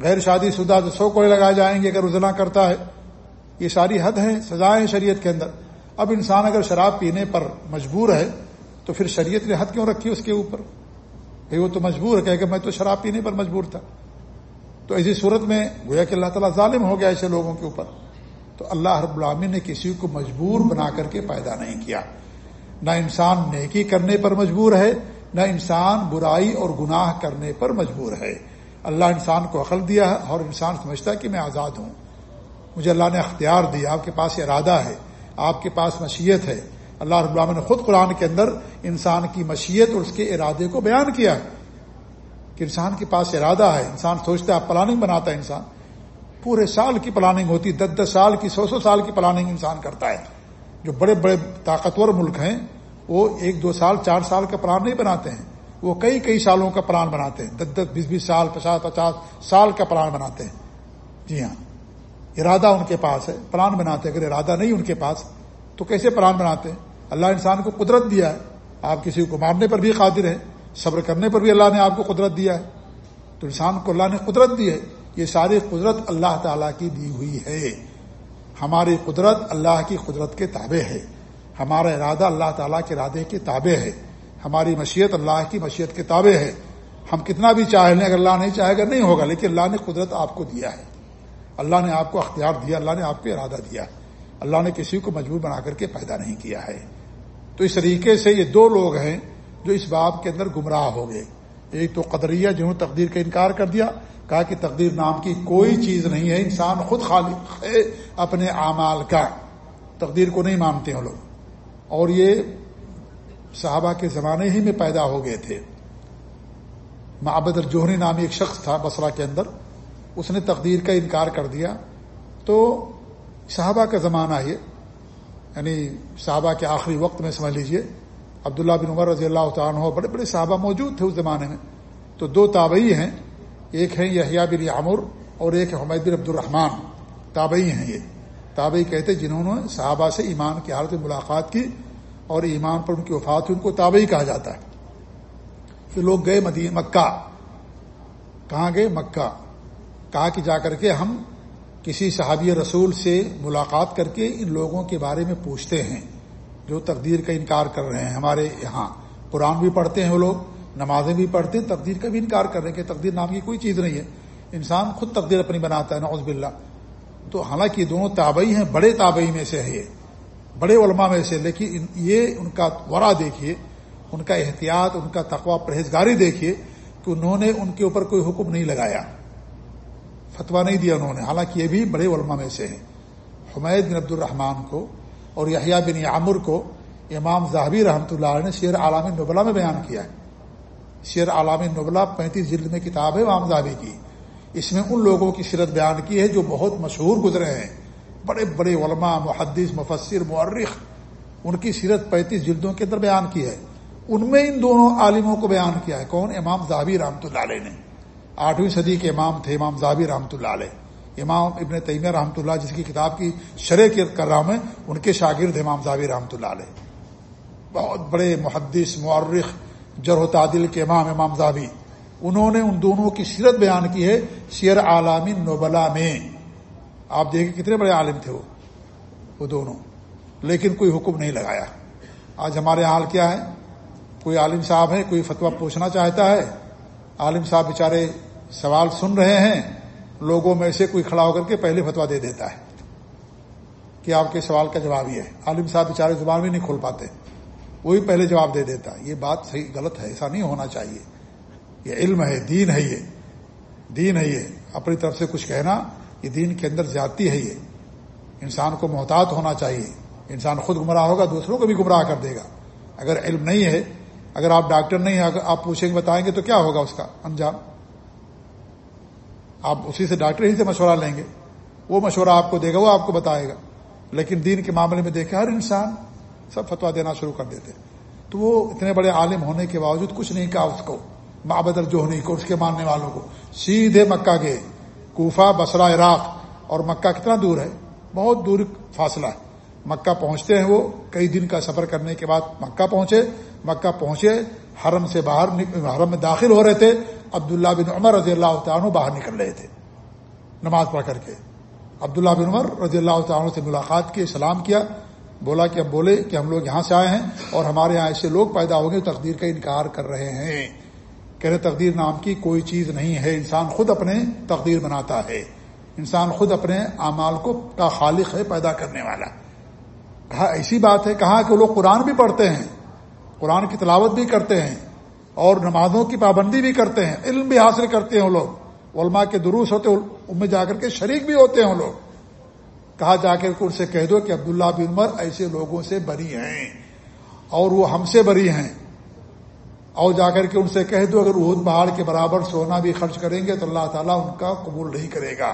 غیر شادی شدہ تو سو کوڑے لگائے جائیں گے اگر زنا کرتا ہے۔ یہ ساری حد ہیں سزائیں شریعت کے اندر۔ اب انسان اگر شراب پینے پر مجبور ہے تو پھر شریعت نے حد کیوں رکھی اس کے اوپر؟ بھائی وہ تو مجبور ہے کہ میں تو شراب پینے پر مجبور تھا۔ تو ایسی صورت میں گویا کہ اللہ تعالیٰ ظالم ہو گیا ایسے لوگوں کے اوپر۔ تو اللہ رب العالمین نے کسی کو مجبور بنا کر کے پیدا نہیں کیا۔ نہ انسان نیکی کرنے پر مجبور ہے، نہ انسان برائی اور گناہ کرنے پر مجبور ہے۔ اللہ انسان کو عقل دیا ہے اور انسان سمجھتا ہے کہ میں آزاد ہوں۔ مجھے اللہ نے اختیار دیا، آپ کے پاس ارادہ ہے، آپ کے پاس مشیت ہے۔ اللہ رب العالمین نے خود قرآن کے اندر انسان کی مشیت اور اس کے ارادے کو بیان کیا۔ کہ انسان کے پاس ارادہ ہے، انسان سوچتا ہے پلاننگ بناتا ہے انسان۔ پورے سال کی پلاننگ ہوتی، دس دس سال کی، سو سو سال کی پلاننگ انسان کرتا ہے۔ جو بڑے بڑے طاقتور ملک ہیں، وہ ایک دو سال، چار سال کا پلان نہیں بناتے ہیں۔ وہ کئی کئی سالوں کا پلان بناتے ہیں۔ دس دس، بیس بیس سال، پچاس پچاس سال کا پلان بناتے ہیں۔ جی ہاں۔ ارادہ ان کے پاس ہے۔ پلان بناتے ہیں۔ اگر ارادہ نہیں ان کے پاس، تو کیسے پلان بناتے ہیں؟ اللہ انسان کو قدرت دیا ہے۔ آپ کسی کو مارنے پر بھی قادر ہے صبر کرنے پر بھی اللہ نے آپ کو قدرت دیا ہے۔ تو انسان کو اللہ نے قدرت دی ہے۔ یہ ساری قدرت اللہ تعالیٰ کی دی ہوئی ہے۔ ہماری قدرت اللہ کی قدرت کے تابع ہے۔ ہمارا ارادہ اللہ تعالیٰ کے ارادے کے تابع ہے۔ ہماری مشیت اللہ کی مشیت کے تابع ہے۔ ہم کتنا بھی چاہ لیں، اگر اللہ نہیں چاہے گا، نہیں ہوگا، لیکن اللہ نے قدرت آپ کو دیا ہے۔ اللہ نے آپ کو اختیار دیا، اللہ نے آپ کو ارادہ دیا۔ اللہ نے کسی کو مجبور بنا کر کے پیدا نہیں کیا ہے۔ تو اس طریقے سے یہ دو لوگ ہیں جو اس باب کے اندر گمراہ ہو گئے۔ ایک تو قدریہ، جنہوں تقدیر کا انکار کر دیا کہا کہ تقدیر نام کی کوئی چیز نہیں ہے، انسان خود خالق ہے اپنے اعمال کا۔ تقدیر کو نہیں مانتے ہیں لوگ۔ اور یہ صحابہ کے زمانے ہی میں پیدا ہو گئے تھے۔ معبد الجوہری نامی ایک شخص تھا بسرا کے اندر۔ اس نے تقدیر کا انکار کر دیا۔ تو صحابہ کا زمانہ یہ۔ یعنی صحابہ کے آخری وقت میں سمجھ لیجیے۔ عبداللہ بن عمر رضی اللہ تعالیٰ بڑے بڑے صحابہ موجود تھے اس زمانے میں۔ تو دو تابعی ہیں۔ ایک ہیں یحییٰ بن عمر اور ایک حمید بن عبد الرحمان تابعی ہیں یہ۔ تابعی کہتے جنہوں نے صحابہ سے ایمان کی حالت میں ملاقات کی اور ایمان پر ان کی وفات ہوئی ان کو تابعی کہا جاتا ہے۔ پھر لوگ گئے مدین، مکہ۔ کہاں گئے؟ مکہ۔ کہا کہ جا کر کے ہم کسی صحابی رسول سے ملاقات کر کے ان لوگوں کے بارے میں پوچھتے ہیں جو تقدیر کا انکار کر رہے ہیں ہمارے یہاں۔ قرآن بھی پڑھتے ہیں وہ لوگ۔ نمازیں بھی پڑھتے ہیں، تقدیر کا بھی انکار کر رہے ہیں کہ تقدیر نام کی کوئی چیز نہیں ہے۔ انسان خود تقدیر اپنی بناتا ہے نوز باللہ۔ تو حالانکہ یہ دونوں تابعی ہیں، بڑے تابعی میں سے ہے یہ بڑے علماء میں سے، لیکن یہ ان کا ورا دیکھیے، ان کا احتیاط، ان کا تقوا پرہیزگاری دیکھیے کہ انہوں نے ان کے اوپر کوئی حکم نہیں لگایا۔ فتوا نہیں دیا انہوں نے، حالانکہ یہ بھی بڑے علماء میں سے ہیں۔ حمید بن عبد الرحمان کو اور یحییٰ بن عامر کو امام زاہبی رحمۃ اللہ علیہ نے شیر عالم نبلا میں بیان کیا ہے۔ شیر عالم نبلا پینتیس جلد میں کتاب ہے امام زاہبی کی۔ اس میں ان لوگوں کی سیرت بیان کی ہے جو بہت مشہور گزرے ہیں۔ بڑے بڑے علماء، محدث، مفسر مورخ ان کی سیرت پینتیس جلدوں کے اندر بیان کی ہے۔ ان میں ان دونوں عالموں کو بیان کیا ہے۔ کون؟ امام زابی رحمۃ اللہ علیہ نے۔ آٹھویں صدی کے امام تھے امام زابی رحمۃ اللہ علیہ۔ امام ابن تیمیہ رحمۃ اللہ جس کی کتاب کی شرح کر رہا ہوں میں، ان کے شاگرد امام زابی رحمۃ اللہ علیہ۔ بہت بڑے محدث مورخ جر و تعدل کے امام امام زابی انہوں نے ان دونوں کی سیرت بیان کی ہے سیر عالمی نوبلا میں۔ آپ دیکھیں کتنے بڑے عالم تھے وہ وہ دونوں۔ لیکن کوئی حکم نہیں لگایا۔ آج ہمارے حال کیا ہے؟ کوئی عالم صاحب ہے کوئی فتویٰ پوچھنا چاہتا ہے؟ عالم صاحب بیچارے سوال سن رہے ہیں، لوگوں میں سے کوئی کھڑا ہو کر کے پہلے فتویٰ دے دیتا ہے۔ کہ آپ کے سوال کا جواب یہ ہے۔ عالم صاحب بیچارے زبان بھی نہیں کھول پاتے۔ وہی پہلے جواب دے دیتا یہ بات صحیح، غلط ہے، ایسا نہیں ہونا چاہیے۔ یہ علم ہے، دین ہے یہ۔ دین ہے یہ۔ اپنی طرف سے کچھ کہنا، یہ دین کے اندر زیادتی ہے یہ۔ انسان کو محتاط ہونا چاہیے۔ انسان خود گمراہ ہوگا، دوسروں کو بھی گمراہ کر دے گا۔ اگر علم نہیں ہے، اگر آپ ڈاکٹر نہیں ہیں آپ پوچھیں گے، بتائیں گے، تو کیا ہوگا اس کا؟ انجام۔ آپ اسی سے ڈاکٹر ہی سے مشورہ لیں گے۔ وہ مشورہ آپ کو دے گا، وہ آپ کو بتائے گا۔ لیکن دین کے معاملے میں دیکھیں، ہر انسان سب فتوا دینا شروع کر دیتے تو وہ اتنے بڑے عالم ہونے کے باوجود کچھ نہیں کہا اس کو محبت جوہنی کو، اس کے ماننے والوں کو۔ سیدھے مکہ گئے، کوفہ بسرا عراق، اور مکہ کتنا دور ہے؟ بہت دور فاصلہ ہے۔ مکہ پہنچتے ہیں وہ، کئی دن کا سفر کرنے کے بعد مکہ پہنچے۔ مکہ پہنچے، حرم سے باہر حرم میں داخل ہو رہے تھے۔ عبداللہ بن عمر رضی اللہ تعالیٰ باہر نکل رہے تھے۔ نماز پڑھ کر کے۔ عبداللہ بن عمر رضی اللہ تعالیٰ سے ملاقات کی، سلام کیا۔ بولا کہ ہم بولے کہ ہم لوگ یہاں سے آئے ہیں اور ہمارے یہاں ایسے لوگ پیدا ہو گئے تقدیر کا انکار کر رہے ہیں۔ کہنے تقدیر نام کی کوئی چیز نہیں ہے۔ انسان خود اپنے تقدیر بناتا ہے۔ انسان خود اپنے اعمال کو کا خالق ہے پیدا کرنے والا۔ کہا ایسی بات ہے، کہا کہ وہ لوگ قرآن بھی پڑھتے ہیں، قرآن کی تلاوت بھی کرتے ہیں اور نمازوں کی پابندی بھی کرتے ہیں، علم بھی حاصل کرتے ہیں وہ لوگ۔ علماء کے دروس ہوتے ان میں جا کر کے شریک بھی ہوتے ہیں وہ لوگ۔ کہا جا کر کے ان سے کہہ دو کہ عبداللہ بن عمر ایسے لوگوں سے بری ہیں اور وہ ہم سے بری ہیں۔ اور جا کر کے ان سے کہہ دو اگر اہد پہاڑ کے برابر سونا بھی خرچ کریں گے تو اللہ تعالیٰ ان کا قبول نہیں کرے گا۔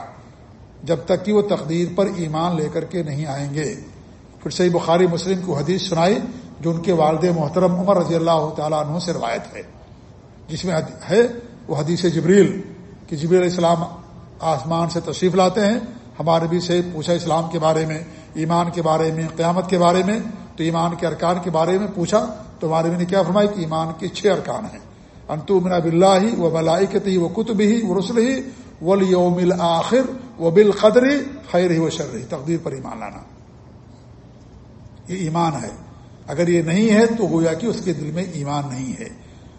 جب تک کہ وہ تقدیر پر ایمان لے کر کے نہیں آئیں گے۔ پھر صحیح بخاری مسلم کو حدیث سنائی جو ان کے والد محترم عمر رضی اللہ تعالیٰ عنہ سے روایت ہے۔ جس میں ہے وہ حدیث جبریل، کہ جبریل السلام آسمان سے تشریف لاتے ہیں۔ ہمارے بھی سے پوچھا اسلام کے بارے میں، ایمان کے بارے میں، قیامت کے بارے میں، تو ایمان کے ارکان کے بارے میں پوچھا، تو ہمارے نے کیا فرمایا کہ ایمان کے چھ ارکان ہیں۔ انتو منا بلّہ ہی وہ ملائکتی وہ کتب ہی وہ رسل ہی ولیوم آخر وہ بال قدری خیر ہی و شر رہی تقدیر پر ایمان لانا۔ یہ ایمان ہے۔ اگر یہ نہیں ہے تو گویا کہ اس کے دل میں ایمان نہیں ہے۔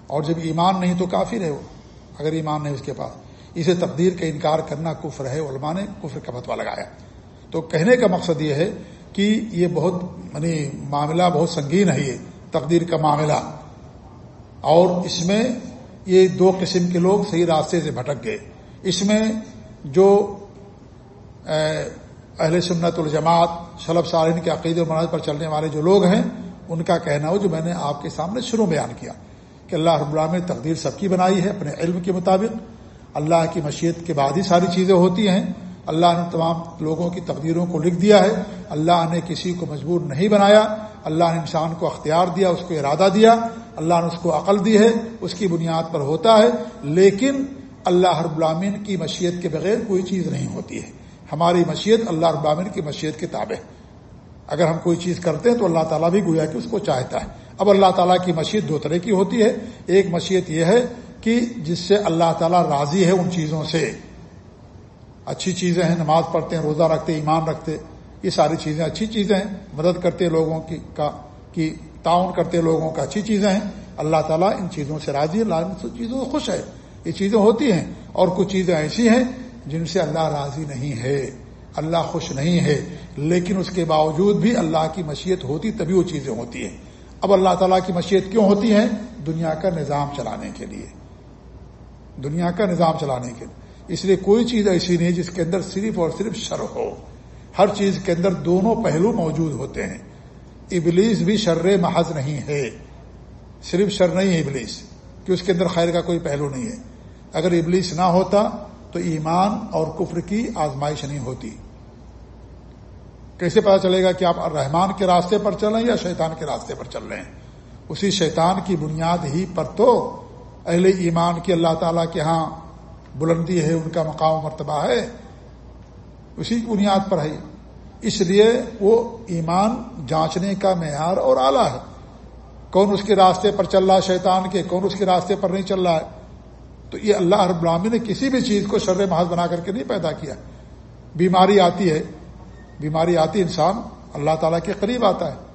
اور جب ایمان نہیں تو کافی رہے وہ۔ اگر ایمان نہیں اس کے پاس۔ اسے تقدیر کا انکار کرنا کفر ہے، علماء نے کفر کا فتوا لگایا۔ تو کہنے کا مقصد یہ ہے کہ یہ بہت یعنی معاملہ بہت سنگین ہے یہ، تقدیر کا معاملہ۔ اور اس میں یہ دو قسم کے لوگ صحیح راستے سے بھٹک گئے۔ اس میں جو اہل سنت الجماعت شلب سالین کے عقید و پر چلنے والے جو لوگ ہیں، ان کا کہنا ہو جو میں نے آپ کے سامنے شروع بیان کیا کہ اللہ رب اللہ نے تقدیر سب کی بنائی ہے، اپنے علم کے مطابق اللہ کی مشیت کے بعد ہی ساری چیزیں ہوتی ہیں۔ اللہ نے تمام لوگوں کی تقدیروں کو لکھ دیا ہے۔ اللہ نے کسی کو مجبور نہیں بنایا۔ اللہ نے انسان کو اختیار دیا، اس کو ارادہ دیا۔ اللہ نے اس کو عقل دی ہے، اس کی بنیاد پر ہوتا ہے۔ لیکن اللہ ہر غلامین کی مشیت کے بغیر کوئی چیز نہیں ہوتی ہے۔ ہماری مشیت اللہ ابامین کی مشیت کے تابع اگر ہم کوئی چیز کرتے ہیں تو اللہ تعالیٰ بھی گویا کہ اس کو چاہتا ہے۔ اب اللہ تعالیٰ کی مشیت دو طرح کی ہوتی ہے۔ ایک مشیت یہ ہے کہ جس سے اللہ تعالیٰ راضی ہے ان چیزوں سے۔ اچھی چیزیں ہیں، نماز پڑھتے ہیں، روزہ رکھتے ایمان رکھتے یہ ساری چیزیں اچھی چیزیں ہیں، مدد کرتے لوگوں کی، کا، کی تعاون کرتے لوگوں کا اچھی چیزیں ہیں۔ اللہ تعالیٰ ان چیزوں سے راضی ہے، اللہ ان چیزوں سے خوش ہے۔ یہ چیزیں ہوتی ہیں اور کچھ چیزیں ایسی ہیں جن سے اللہ راضی نہیں ہے۔ اللہ خوش نہیں ہے، لیکن اس کے باوجود بھی اللہ کی مشیت ہوتی تبھی وہ چیزیں ہوتی ہیں۔ اب اللہ تعالیٰ کی مشیت کیوں ہوتی ہیں؟ دنیا کا نظام چلانے کے لیے۔ دنیا کا نظام چلانے کے لیے۔ اس لیے کوئی چیز ایسی نہیں جس کے اندر صرف اور صرف شر ہو۔ ہر چیز کے اندر دونوں پہلو موجود ہوتے ہیں۔ ابلیس بھی شر محض نہیں ہے۔ صرف شر نہیں ہے ابلیس، کہ اس کے اندر خیر کا کوئی پہلو نہیں ہے۔ اگر ابلیس نہ ہوتا تو ایمان اور کفر کی آزمائش نہیں ہوتی۔ کیسے پتا چلے گا کہ آپ رحمان کے راستے پر چل رہے ہیں یا شیطان کے راستے پر چل رہے ہیں؟ اسی شیطان کی بنیاد ہی پر تو اہل ایمان کی اللہ تعالیٰ کے ہاں بلندی ہے، ان کا مقام مرتبہ ہے۔ اسی کی بنیاد پر ہے۔ اس لیے وہ ایمان جانچنے کا معیار اور آلہ ہے۔ کون اس کے راستے پر چل رہا ہے شیطان کے؟ کون اس کے راستے پر نہیں چل رہا ہے؟ تو یہ اللہ رب العامی نے کسی بھی چیز کو شر محض بنا کر کے نہیں پیدا کیا۔ بیماری آتی ہے۔ بیماری آتی انسان اللہ تعالیٰ کے قریب آتا ہے۔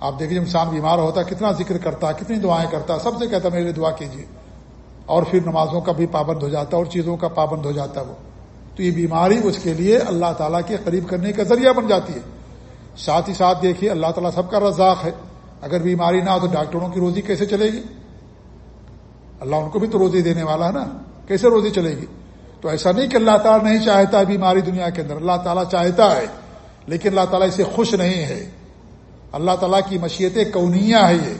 آپ دیکھیے انسان بیمار ہوتا ہے، کتنا ذکر کرتا ہے، کتنی دعائیں کرتا ہے، سب سے کہتا ہے، میرے دعا کیجیے۔ اور پھر نمازوں کا بھی پابند ہو جاتا ہے اور چیزوں کا پابند ہو جاتا ہے وہ۔ تو یہ بیماری اس کے لیے اللہ تعالیٰ کے قریب کرنے کا ذریعہ بن جاتی ہے۔ ساتھ ہی ساتھ دیکھیے، اللہ تعالیٰ سب کا رزاق ہے۔ اگر بیماری نہ ہو تو ڈاکٹروں کی روزی کیسے چلے گی؟ اللہ ان کو بھی تو روزی دینے والا ہے نا۔ کیسے روزی چلے گی؟ تو ایسا نہیں کہ اللہ تعالیٰ نہیں چاہتا ہے بیماری دنیا کے اندر۔ اللہ تعالیٰ چاہتا ہے، لیکن اللہ تعالیٰ اسے خوش نہیں ہے۔ اللہ تعالیٰ کی مشیت کونیا ہے یہ۔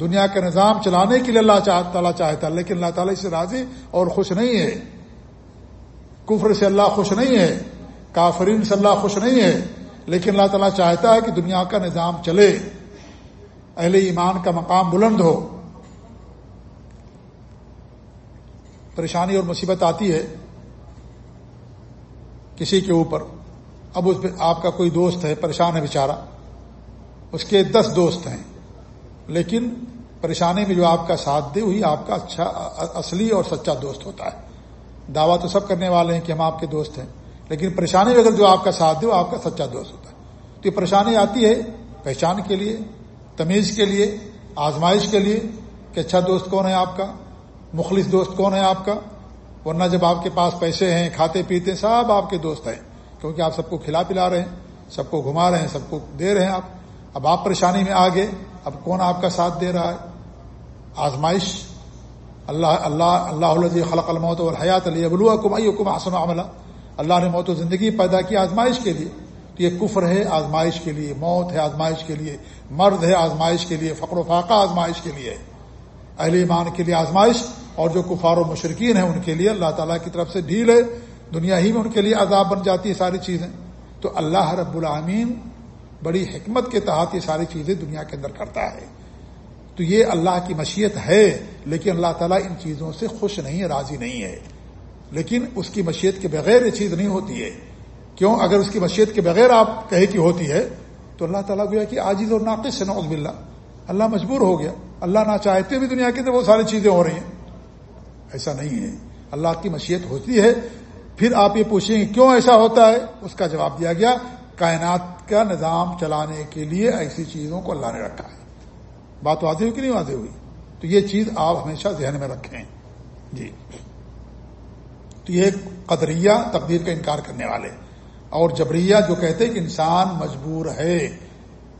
دنیا کا نظام چلانے کے لیے اللہ تعالیٰ چاہتا ہے، لیکن اللہ تعالیٰ اسے راضی اور خوش نہیں ہے۔ کفر سے اللہ خوش نہیں ہے، کافرین سے اللہ خوش نہیں ہے۔ لیکن اللہ تعالیٰ چاہتا ہے کہ دنیا کا نظام چلے۔ اہل ایمان کا مقام بلند ہو۔ پریشانی اور مصیبت آتی ہے کسی کے اوپر۔ اب اس آپ کا کوئی دوست ہے، پریشان ہے بیچارہ۔ اس کے دس دوست ہیں۔ لیکن پریشانی میں جو آپ کا ساتھ دے، وہی آپ کا اچھا اصلی اور سچا دوست ہوتا ہے۔ دعویٰ تو سب کرنے والے ہیں کہ ہم آپ کے دوست ہیں، لیکن پریشانی میں اگر جو آپ کا ساتھ دے، وہ آپ کا سچا دوست ہوتا ہے۔ تو یہ پریشانی آتی ہے پہچان کے لیے، تمیز کے لیے، آزمائش کے لیے کہ اچھا دوست کون ہے آپ کا، مخلص دوست کون ہے آپ کا۔ ورنہ جب آپ کے پاس پیسے ہیں، کھاتے پیتے سب آپ کے دوست ہیں۔ کیونکہ آپ سب کو کھلا پلا رہے ہیں، سب کو گھما رہے ہیں، سب کو دے رہے ہیں آپ۔ اب آپ پریشانی میں آگے، اب کون آپ کا ساتھ دے رہا ہے؟ آزمائش، اللہ اللہ اللہ خلق الموت اور حیات علی ابلو کم کم آسن عملہ اللہ نے موت و زندگی پیدا کی آزمائش کے لیے۔ تو یہ کفر ہے آزمائش کے لیے، موت ہے آزمائش کے لیے، مرد ہے آزمائش کے لیے، فقر و فاقہ آزمائش کے لیے۔ اہل ایمان کے لیے آزمائش اور جو کفار و مشرقین ہیں ان کے لیے اللہ تعالیٰ کی طرف سے ڈھیل ہے۔ دنیا ہی میں ان کے لیے عذاب بن جاتی ہے ساری چیزیں۔ تو اللہ رب العامین بڑی حکمت کے تحت یہ ساری چیزیں دنیا کے اندر کرتا ہے۔ تو یہ اللہ کی مشیت ہے، لیکن اللہ تعالیٰ ان چیزوں سے خوش نہیں ہے، راضی نہیں ہے۔ لیکن اس کی مشیت کے بغیر یہ چیز نہیں ہوتی ہے۔ کیوں؟ اگر اس کی مشیت کے بغیر آپ کہے کہ ہوتی ہے، تو اللہ تعالیٰ گویا کہ عاجز اور ناقص ہے نوز باللہ۔ اللہ مجبور ہو گیا۔ اللہ نہ چاہتے بھی دنیا کے اندر وہ ساری چیزیں ہو رہی ہیں۔ ایسا نہیں ہے۔ اللہ کی مشیت ہوتی ہے۔ پھر آپ یہ پوچھیں گے کیوں ایسا ہوتا ہے؟ اس کا جواب دیا گیا۔ کائنات کا نظام چلانے کے لیے ایسی چیزوں کو اللہ نے رکھا ہے۔ بات واضح ہوئی کہ نہیں واضح ہوئی؟ تو یہ چیز آپ ہمیشہ ذہن میں رکھیں۔ جی۔ تو یہ قدریہ تقدیر کا انکار کرنے والے۔ اور جبریہ جو کہتے ہیں کہ انسان مجبور ہے،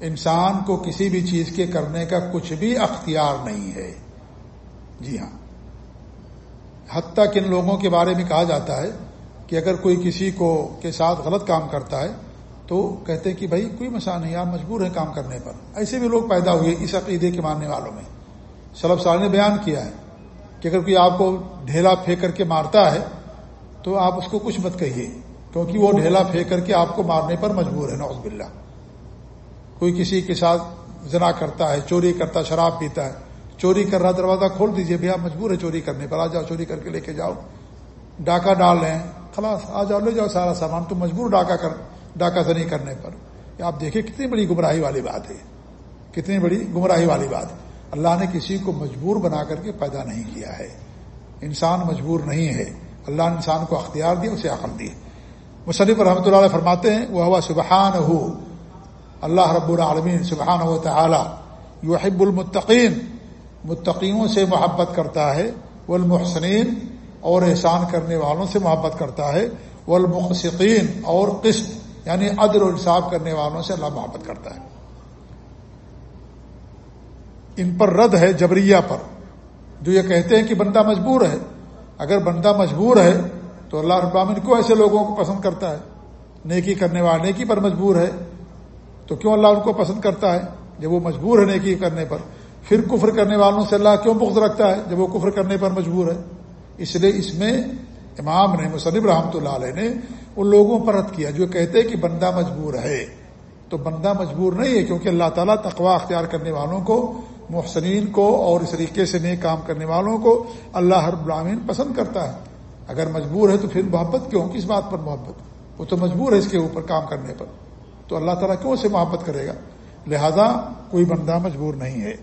انسان کو کسی بھی چیز کے کرنے کا کچھ بھی اختیار نہیں ہے۔ جی ہاں۔ حتیٰ کہ ان لوگوں کے بارے میں کہا جاتا ہے کہ اگر کوئی کسی کو کے ساتھ غلط کام کرتا ہے تو کہتے کہ بھائی کوئی مسئلہ نہیں، آپ مجبور ہیں کام کرنے پر۔ ایسے بھی لوگ پیدا ہوئے اس عقیدے کے ماننے والوں میں۔ سلب سال نے بیان کیا ہے کہ اگر کوئی آپ کو ڈھیلا پھینک کر کے مارتا ہے، تو آپ اس کو کچھ مت کہیے، کیونکہ وہ ڈھیلا پھینک کر کے آپ کو مارنے پر مجبور ہے نوز باللہ۔ کوئی کسی کے ساتھ زنا کرتا ہے، چوری کرتا، شراب پیتا ہے، چوری کر رہا، دروازہ کھول دیجیے بھیا مجبور ہے چوری کرنے پر، آ جاؤ، چوری کر کے لے کے جاؤ۔ ڈاکہ ڈال رہے ہیں، خلاص، آ جاؤ، لے جاؤ سارا سامان تم مجبور ڈاکہ کر ڈاکہ زنی کرنے پر۔ آپ دیکھیں کتنی بڑی گمراہی والی بات ہے۔ کتنی بڑی گمراہی والی بات۔ اللہ نے کسی کو مجبور بنا کر کے پیدا نہیں کیا ہے۔ انسان مجبور نہیں ہے۔ اللہ نے انسان کو اختیار دیا اسے عقل دی۔ مصنف رحمۃ اللہ علیہ فرماتے ہیں وہ ہوا سبحان ہو اللہ رب العالمین سبحان و تعالی یو المتقین۔ متقیوں سے محبت کرتا ہے، والمحسنین اور احسان کرنے والوں سے محبت کرتا ہے والمقسطین اور قسط۔ یعنی عدل و انصاف کرنے والوں سے اللہ محبت کرتا ہے۔ ان پر رد ہے جبریہ پر۔ جو یہ کہتے ہیں کہ بندہ مجبور ہے، اگر بندہ مجبور ہے تو اللہ ابامن کو ایسے لوگوں کو پسند کرتا ہے؟ نیکی کرنے والا نیکی پر مجبور ہے تو کیوں اللہ ان کو پسند کرتا ہے؟ جب وہ مجبور ہے نیکی کرنے پر، پھر کفر کرنے والوں سے اللہ کیوں بغض رکھتا ہے جب وہ کفر کرنے پر مجبور ہے؟ اس لیے اس میں امام نے، مصنف رحمۃ اللہ علیہ نے ان لوگوں پر رد کیا جو کہتے کہ بندہ مجبور ہے۔ تو بندہ مجبور نہیں ہے کیونکہ اللہ تعالیٰ تقوا اختیار کرنے والوں کو، محسنین کو اور اس طریقے سے نیک کام کرنے والوں کو اللہ ہر براہین پسند کرتا ہے۔ اگر مجبور ہے تو پھر محبت کیوں؟ کس بات پر محبت؟ وہ تو مجبور ہے اس کے اوپر کام کرنے پر۔ تو اللہ تعالیٰ کیوں سے محبت کرے گا؟ لہذا کوئی بندہ مجبور نہیں ہے۔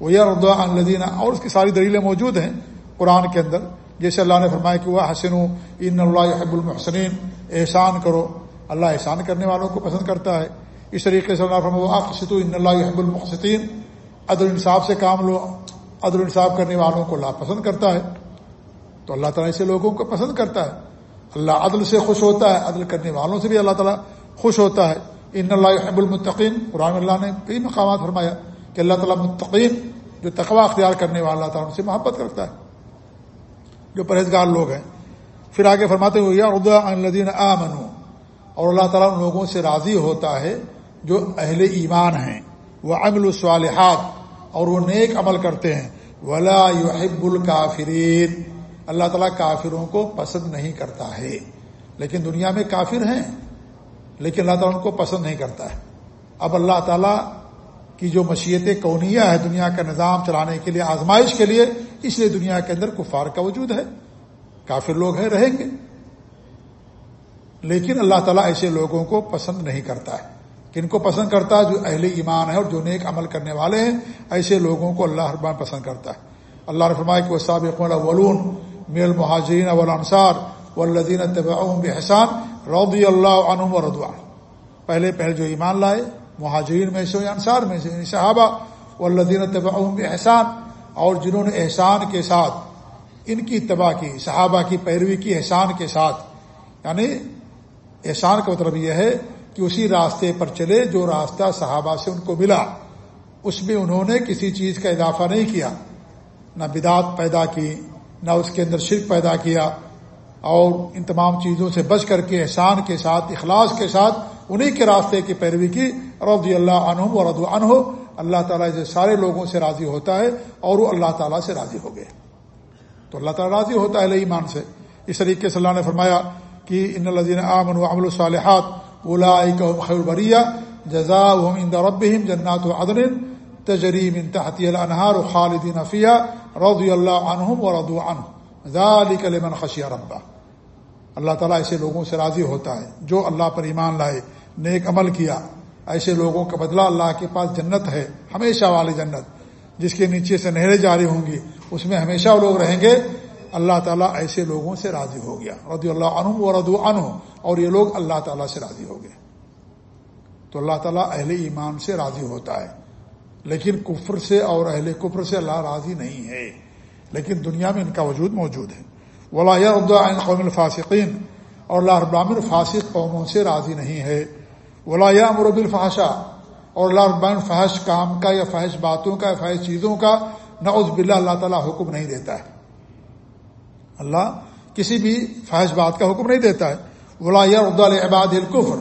وہ یا الدینہ اور اس کی ساری دلیلیں موجود ہیں قرآن کے اندر۔ جیسے اللہ نے فرمایا کہ وہ حسن ان اللہ حب المحسنین احسان کرو۔ اللہ احسان کرنے والوں کو پسند کرتا ہے۔ اس طریقے سے اللہ فرما ان اللہ حب المحسطین عدل انصاف سے کام لو، عدل انصاف کرنے والوں کو اللہ پسند کرتا ہے۔ تو اللہ تعالیٰ ایسے لوگوں کو پسند کرتا ہے۔ اللہ عدل سے خوش ہوتا ہے، عدل کرنے والوں سے بھی اللہ تعالیٰ خوش ہوتا ہے۔ ان اللہ حب المتقین قرآن اللہ نے کئی مقامات فرمایا کہ اللہ تعالیٰ متقین، جو تقوا اختیار کرنے والا اللہ تعالیٰ ان سے محبت کرتا ہے۔ جو پرہیزگار لوگ ہیں۔ پھر آگے فرماتے ہوئے اردو الدین آ اور اللہ تعالیٰ ان لوگوں سے راضی ہوتا ہے جو اہل ایمان ہیں۔ وہ امل الصالحات۔ اور وہ نیک عمل کرتے ہیں۔ ولا یحب الکافرین اللہ تعالیٰ کافروں کو پسند نہیں کرتا ہے۔ لیکن دنیا میں کافر ہیں۔ لیکن اللہ تعالیٰ ان کو پسند نہیں کرتا ہے۔ اب اللہ تعالیٰ کی جو مشیت کونیا ہے دنیا کا نظام چلانے کے لیے، آزمائش کے لیے اس لیے دنیا کے اندر کفار کا وجود ہے، کافر لوگ ہیں، رہیں گے۔ لیکن اللہ تعالیٰ ایسے لوگوں کو پسند نہیں کرتا ہے۔ کن کو پسند کرتا ہے؟ جو اہل ایمان ہے اور جو نیک عمل کرنے والے ہیں، ایسے لوگوں کو اللہ رحمان پسند کرتا ہے۔ اللہ نے فرمایا کہ وہ سابق ولون میل مہاجرین ولانصار ولدین بحسان رضی اللہ عنہ و ردوان پہلے پہلے جو ایمان لائے، مہاجرین میں سے، انصار میں سے یعنی صحابہ والذین طبعهم بحسان اور جنہوں نے احسان کے ساتھ ان کی تباہ کی، صحابہ کی پیروی کی احسان کے ساتھ یعنی احسان کا مطلب یہ ہے کہ اسی راستے پر چلے جو راستہ صحابہ سے ان کو ملا، اس میں انہوں نے کسی چیز کا اضافہ نہیں کیا، نہ بدعت پیدا کی، نہ اس کے اندر شرک پیدا کیا، اور ان تمام چیزوں سے بچ کر کے احسان کے ساتھ، اخلاص کے ساتھ انہیں کے راستے کی پیروی کی، رضی اللہ عنہ و رضو عنہ اللہ تعالیٰ سے سارے لوگوں سے راضی ہوتا ہے اور وہ اللہ تعالیٰ سے راضی ہو گئے۔ تو اللہ تعالیٰ راضی ہوتا ہے ایمان سے۔ اس طریقے سے اللہ نے فرمایا کہ ان الدین عامن و امل الصالحات خیربریہ جزا رب جنات و عدن تجریم انتحتی النہار خالدین افیہ رضی اللہ عنہم و ردو عنہ۔ ذالک لمن خشیہ ربا اللہ تعالیٰ ایسے لوگوں سے راضی ہوتا ہے جو اللہ پر ایمان لائے، نیک عمل کیا۔ ایسے لوگوں کا بدلہ اللہ کے پاس جنت ہے، ہمیشہ والی جنت۔ جس کے نیچے سے نہریں جاری ہوں گی، اس میں ہمیشہ لوگ رہیں گے۔ اللہ تعالیٰ ایسے لوگوں سے راضی ہو گیا۔ رضی اللہ عنہ و ردو عنہ، اور یہ لوگ اللہ تعالیٰ سے راضی ہو گئے۔ تو اللہ تعالیٰ اہل ایمان سے راضی ہوتا ہے۔ لیکن کفر سے اور اہل کفر سے اللہ راضی نہیں ہے۔ لیکن دنیا میں ان کا وجود موجود ہے۔ ولا قوم الفاصقین اور اللہ ابامن فاسق قوموں سے راضی نہیں ہے۔ ولا مرب الفحشہ اور اللہ ابان فحش کام کا یا فحش باتوں کا یا فحش چیزوں کا نعوذ باللہ اللہ تعالیٰ حکم نہیں دیتا ہے۔ اللہ کسی بھی فحش بات کا حکم نہیں دیتا ہے۔ ولا عباد القفر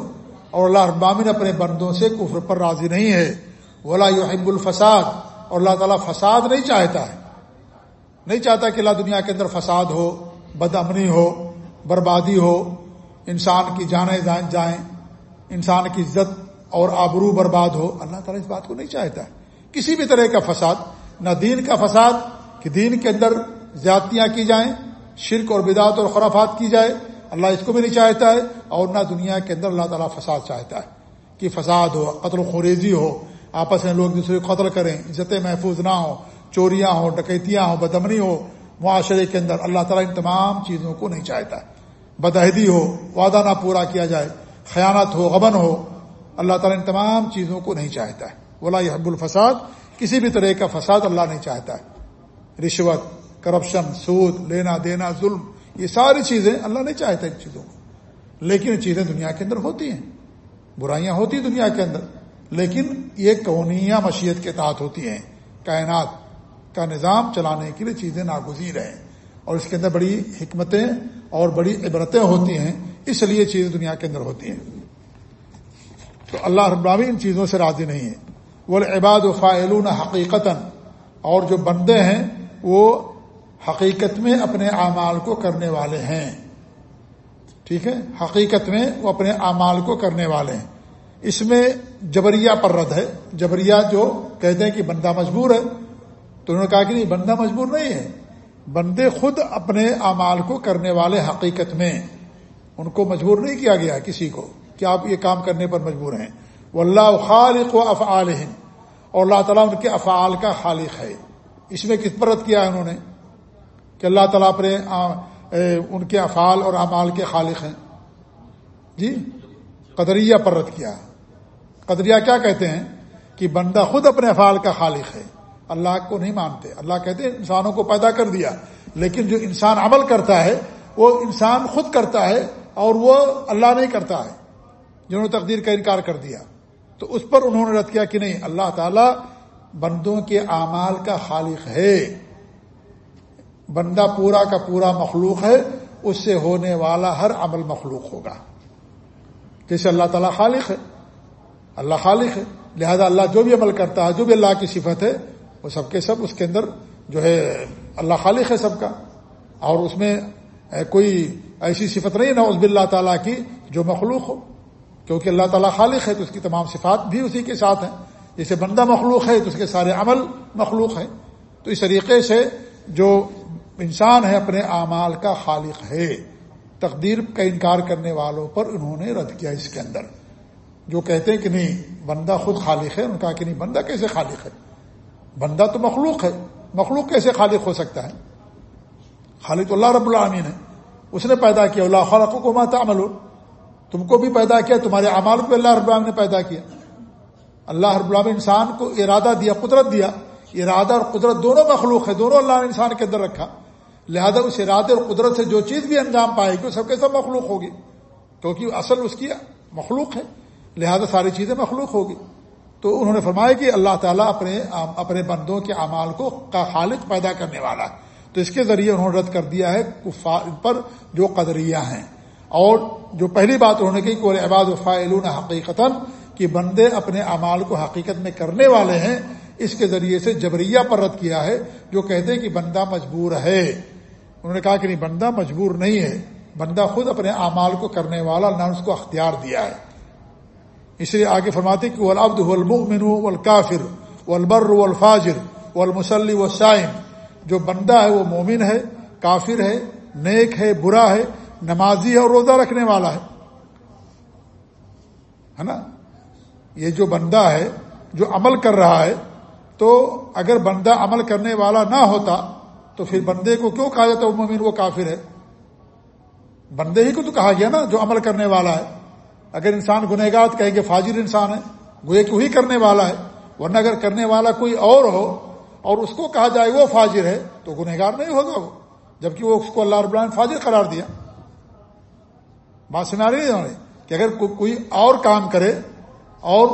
اور اللہ ابامن اپنے بندوں سے کفر پر راضی نہیں ہے۔ ولا یحب الفساد۔ اور اللہ تعالیٰ فساد نہیں چاہتا ہے۔ نہیں چاہتا کہ اللہ دنیا کے اندر فساد ہو بد امنی ہو، بربادی ہو، انسان کی جانیں جائیں۔ انسان کی عزت اور آبرو برباد ہو، اللہ تعالیٰ اس بات کو نہیں چاہتا۔ ہے کسی بھی طرح کا فساد، نہ دین کا فساد کہ دین کے اندر زیادتیاں کی جائیں، شرک اور بدعت اور خرافات کی جائے، اللہ اس کو بھی نہیں چاہتا ہے اور نہ دنیا کے اندر اللہ تعالیٰ فساد چاہتا ہے۔ کہ فساد ہو، قتل و خوریزی ہو، آپس میں لوگ دوسرے کو قتل کریں، عزتیں محفوظ نہ ہوں، چوریاں ہوں، ڈکیتیاں ہوں، بدمنی ہو، معاشرے کے اندر اللہ تعالیٰ ان تمام چیزوں کو نہیں چاہتا۔ بدہدی ہو، وعدہ نہ پورا کیا جائے۔ خیانت ہو، غبن ہو، اللہ تعالیٰ ان تمام چیزوں کو نہیں چاہتا ہے۔ بولا یہ حب الفساد، کسی بھی طرح کا فساد اللہ نہیں چاہتا ہے۔ رشوت کرپشن سود، لینا دینا، ظلم، یہ ساری چیزیں اللہ نہیں چاہتا ان چیزوں کو۔ لیکن یہ چیزیں دنیا کے اندر ہوتی ہیں۔ برائیاں ہوتی دنیا کے اندر۔ لیکن یہ کونیا مشیت کے تحت ہوتی ہیں۔ کائنات کا نظام چلانے کے لیے چیزیں ناگزیر ہیں۔ اور اس کے اندر بڑی حکمتیں اور بڑی عبرتیں ہوتی ہیں۔ اس لیے چیزیں دنیا کے اندر ہوتی ہیں۔ تو اللہ رب ان چیزوں سے راضی نہیں ہے وہ عباد و فائلون حقیقت اور جو بندے ہیں، وہ حقیقت میں اپنے اعمال کو کرنے والے ہیں۔ ٹھیک ہے؟ حقیقت میں وہ اپنے اعمال کو کرنے والے ہیں۔ اس میں جبریا پر رد ہے۔ جبریا جو کہتے ہیں کہ بندہ مجبور ہے، تو انہوں نے کہا کہ نہیں، بندہ مجبور نہیں ہے۔ بندے خود اپنے اعمال کو کرنے والے حقیقت میں۔ ان کو مجبور نہیں کیا گیا کسی کو کہ آپ یہ کام کرنے پر مجبور ہیں۔ وہ اللہ خالق و افعال اور اللہ تعالیٰ ان کے افعال کا خالق ہے۔ اس میں کس پر کیا ہے انہوں نے؟ کہ اللہ تعالیٰ اپنے ان کے افعال اور اعمال کے خالق ہیں۔ جی؟ قدریہ پر کیا۔ قدریہ کیا کہتے ہیں؟ کہ بندہ خود اپنے افعال کا خالق ہے۔ اللہ کو نہیں مانتے۔ اللہ کہتے ہیں انسانوں کو پیدا کر دیا، لیکن جو انسان عمل کرتا ہے، وہ انسان خود کرتا ہے۔ اور وہ اللہ نہیں کرتا ہے۔ جنہوں نے تقدیر کا انکار کر دیا۔ تو اس پر انہوں نے رد کیا کہ نہیں، اللہ تعالی بندوں کے اعمال کا خالق ہے۔ بندہ پورا کا پورا مخلوق ہے، اس سے ہونے والا ہر عمل مخلوق ہوگا۔ جیسے اللہ تعالیٰ خالق ہے۔ اللہ خالق ہے۔ لہذا اللہ جو بھی عمل کرتا ہے، جو بھی اللہ کی صفت ہے، وہ سب کے سب اس کے اندر جو ہے، اللہ خالق ہے سب کا۔ اور اس میں کوئی ایسی صفت نہیں نہ عزب اللہ تعالیٰ کی جو مخلوق ہو، کیونکہ اللہ تعالیٰ خالق ہے تو اس کی تمام صفات بھی اسی کے ساتھ ہیں۔ جیسے بندہ مخلوق ہے تو اس کے سارے عمل مخلوق ہیں۔ تو اس طریقے سے جو انسان ہے اپنے اعمال کا خالق ہے، تقدیر کا انکار کرنے والوں پر انہوں نے رد کیا اس کے اندر۔ جو کہتے ہیں کہ نہیں، بندہ خود خالق ہے، ان کا کہ نہیں، بندہ کیسے خالق ہے؟ بندہ تو مخلوق ہے، مخلوق کیسے خالق ہو سکتا ہے؟ خالق اللہ رب العامین ہے۔ اس نے پیدا کیا اللہ خالق کو ماتا عمل تم کو بھی پیدا کیا، تمہارے اعمال کو اللہ رب العالمین نے پیدا کیا۔ اللہ رب العالمین انسان کو ارادہ دیا، قدرت دیا۔ ارادہ اور قدرت دونوں مخلوق ہے دونوں اللہ نے انسان کے اندر رکھا۔ لہذا اس ارادے اور قدرت سے جو چیز بھی انجام پائے گی، وہ سب کے سب مخلوق ہوگی۔ کیونکہ اصل اس کی مخلوق ہے۔ لہذا ساری چیزیں مخلوق ہوگی۔ تو انہوں نے فرمایا کہ اللہ تعالیٰ اپنے اپنے بندوں کے اعمال کو کا خالق پیدا کرنے والا ہے۔ تو اس کے ذریعے انہوں نے رد کر دیا ہے پر جو قدریہ ہیں۔ اور جو پہلی بات انہوں نے کی کہ عباد فائلون حقیقت کہ بندے اپنے اعمال کو حقیقت میں کرنے والے ہیں، اس کے ذریعے سے جبریہ پر رد کیا ہے، جو کہتے ہیں کہ بندہ مجبور ہے۔ انہوں نے کہا کہ نہیں، بندہ مجبور نہیں ہے۔ بندہ خود اپنے اعمال کو کرنے والا نہ اس کو اختیار دیا ہے۔ اس لیے آگے فرماتے کہ ولابد المؤمن والکافر والبر والفاجر والمسلی والسائم۔ جو بندہ ہے وہ مومن ہے، کافر ہے، نیک ہے، برا ہے، نمازی ہے اور روزہ رکھنے والا ہے۔ ہے نا؟ یہ جو بندہ ہے، جو عمل کر رہا ہے، تو اگر بندہ عمل کرنے والا نہ ہوتا، تو پھر بندے کو کیوں کہا جاتا وہ مومن، وہ کافر ہے؟ بندے ہی کو تو کہا گیا نا، جو عمل کرنے والا ہے۔ اگر انسان گنہگات کہیں گے فاجر انسان ہے گوئے کو ہی کرنے والا ہے۔ ورنہ اگر کرنے والا کوئی اور ہو اور اس کو کہا جائے وہ فاجر ہے تو گنہگار نہیں ہوگا وہ، جبکہ وہ اس کو اللہ رب العالمین فاجر قرار دیا۔ بات سنا رہی کہ اگر کوئی اور کام کرے اور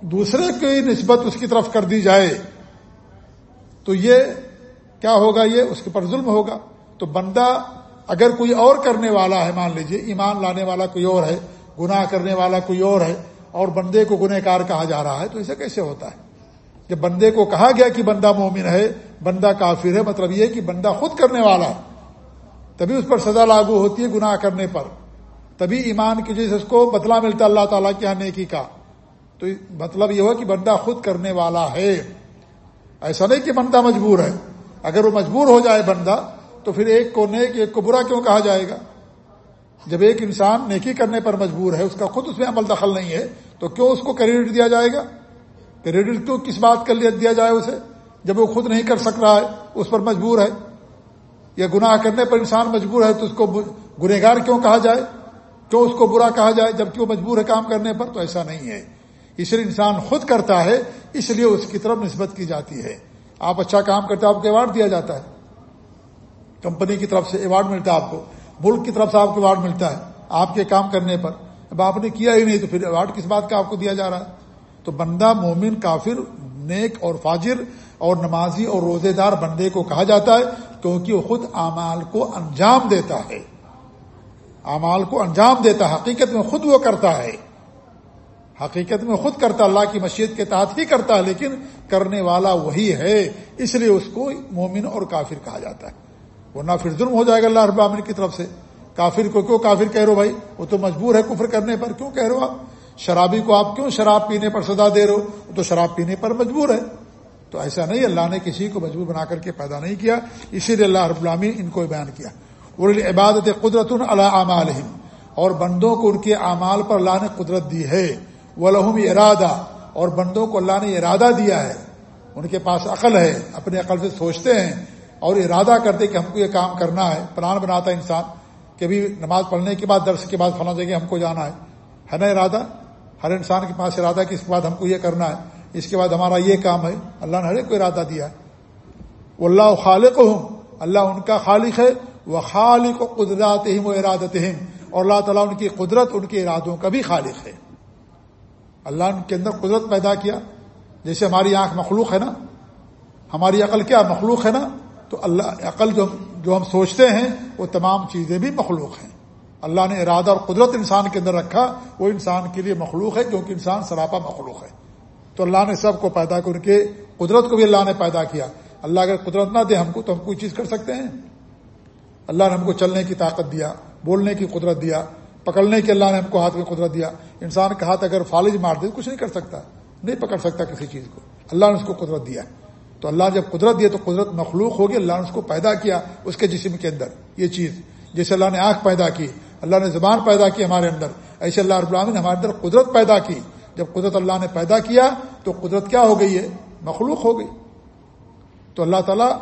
دوسرے کی نسبت اس کی طرف کر دی جائے، تو یہ کیا ہوگا؟ یہ اس کے پر ظلم ہوگا۔ تو بندہ اگر کوئی اور کرنے والا ہے، مان لیجیے، ایمان لانے والا کوئی اور ہے، گناہ کرنے والا کوئی اور ہے اور بندے کو گنہ کار کہا جا رہا ہے، تو اسے کیسے ہوتا ہے؟ جب بندے کو کہا گیا کہ بندہ مومن ہے، بندہ کافر ہے مطلب یہ کہ بندہ خود کرنے والا ہے۔ تبھی اس پر سزا لاگو ہوتی ہے گناہ کرنے پر۔ تبھی ایمان کی جیسے اس کو بدلا ملتا اللہ تعالیٰ کے یہاں نیکی کا۔ تو مطلب یہ ہو کہ بندہ خود کرنے والا ہے۔ ایسا نہیں کہ بندہ مجبور ہے۔ اگر وہ مجبور ہو جائے بندہ، تو پھر ایک کو نیک، ایک کو برا کیوں کہا جائے گا؟ جب ایک انسان نیکی کرنے پر مجبور ہے، اس کا خود اس میں عمل دخل نہیں ہے، تو کیوں اس کو کریڈٹ دیا جائے گا؟ کریڈٹ کیوں کس بات کا دیا جائے اسے؟ جب وہ خود نہیں کر سک رہا ہے، اس پر مجبور ہے۔ یا گناہ کرنے پر انسان مجبور ہے تو اس کو گنہگار کیوں کہا جائے؟ کیوں اس کو برا کہا جائے؟ جبکہ وہ مجبور ہے کام کرنے پر، تو ایسا نہیں ہے۔ اس لیے انسان خود کرتا ہے، اس لیے اس کی طرف نسبت کی جاتی ہے۔ آپ اچھا کام کرتے آپ کو ایوارڈ دیا جاتا ہے۔ کمپنی کی طرف سے ایوارڈ ملتا ہے آپ کو۔ ملک کی طرف سے آپ کو ایوارڈ ملتا ہے، آپ کے کام کرنے پر۔ اب آپ نے کیا ہی نہیں تو پھر ایوارڈ کس بات کا آپ کو دیا جا رہا ہے؟ تو بندہ مومن کافر، نیک اور فاجر اور نمازی اور روزے دار بندے کو کہا جاتا ہے کیونکہ وہ خود اعمال کو انجام دیتا ہے۔ اعمال کو انجام دیتا ہے، حقیقت میں خود وہ کرتا ہے۔ حقیقت میں خود کرتا، اللہ کی مشیت کے تحت ہی کرتا ہے لیکن کرنے والا وہی ہے، اس لیے اس کو مومن اور کافر کہا جاتا ہے۔ ورنہ پھر ظلم ہو جائے گا اللہ رب العالمین کی طرف سے۔ کافر کو کیوں کافر کہہ رہو بھائی؟ وہ تو مجبور ہے کفر کرنے پر، کیوں کہہ رہو آپ؟ شرابی کو آپ کیوں شراب پینے پر سزا دے رہے ہو؟ تو شراب پینے پر مجبور ہے۔ تو ایسا نہیں، اللہ نے کسی کو مجبور بنا کر کے پیدا نہیں کیا، اسی لیے اللہ رب العالمین ان کو بیان کیا۔ اور عبادت قدرت اللہ اور بندوں کو ان کے اعمال پر اللہ نے قدرت دی ہے۔ وہ لہم ارادہ اور بندوں کو اللہ نے ارادہ دیا ہے۔ ان کے پاس عقل ہے اپنے عقل سے سوچتے ہیں اور ارادہ کرتے کہ ہم کو یہ کام کرنا ہے۔ پلان بناتا ہے انسان کہ ابھی نماز پڑھنے کے بعد، درس کے بعد فلاں جگہ ہم کو جانا ہے۔ ہے نا ارادہ؟ ہر انسان کے پاس ارادہ کہ اس کے بعد ہم کو یہ کرنا ہے، اس کے بعد ہمارا یہ کام ہے۔ اللہ نے ہر ایک کو ارادہ دیا ہے۔ وہ اللہ خالق ہوں اللہ ان کا خالق ہے۔ وہ خالق و قدرات و ارادت اور اللہ تعالیٰ ان کی قدرت، ان کے ارادوں کا بھی خالق ہے۔ اللہ ان کے اندر قدرت پیدا کیا۔ جیسے ہماری آنکھ مخلوق ہے نا، ہماری عقل کیا، مخلوق ہے نا۔ تو اللہ، عقل جو جو ہم سوچتے ہیں، وہ تمام چیزیں بھی مخلوق ہیں۔ اللہ نے ارادہ اور قدرت انسان کے اندر رکھا، وہ انسان کے لیے مخلوق ہے کیونکہ انسان سراپا مخلوق ہے۔ تو اللہ نے سب کو پیدا کر کے، قدرت کو بھی اللہ نے پیدا کیا۔ اللہ اگر قدرت نہ دے ہم کو، تو ہم کوئی چیز کر سکتے ہیں؟ اللہ نے ہم کو چلنے کی طاقت دیا، بولنے کی قدرت دیا، پکڑنے کی اللہ نے ہم کو ہاتھ میں قدرت دیا۔ انسان کا ہاتھ اگر فالج مار دے تو کچھ نہیں کر سکتا، نہیں پکڑ سکتا کسی چیز کو۔ اللہ نے اس کو قدرت دیا۔ تو اللہ جب قدرت دیا تو قدرت مخلوق ہوگی، اللہ نے اس کو پیدا کیا اس کے جسم کے اندر۔ یہ چیز، جیسے اللہ نے آنکھ پیدا کی اللہ نے زبان پیدا کی ہمارے اندر۔ ایسے اللہ رب العالمین نے ہمارے اندر قدرت پیدا کی۔ جب قدرت اللہ نے پیدا کیا تو قدرت کیا ہو گئی ہے؟ مخلوق ہو گئی۔ تو اللہ تعالیٰ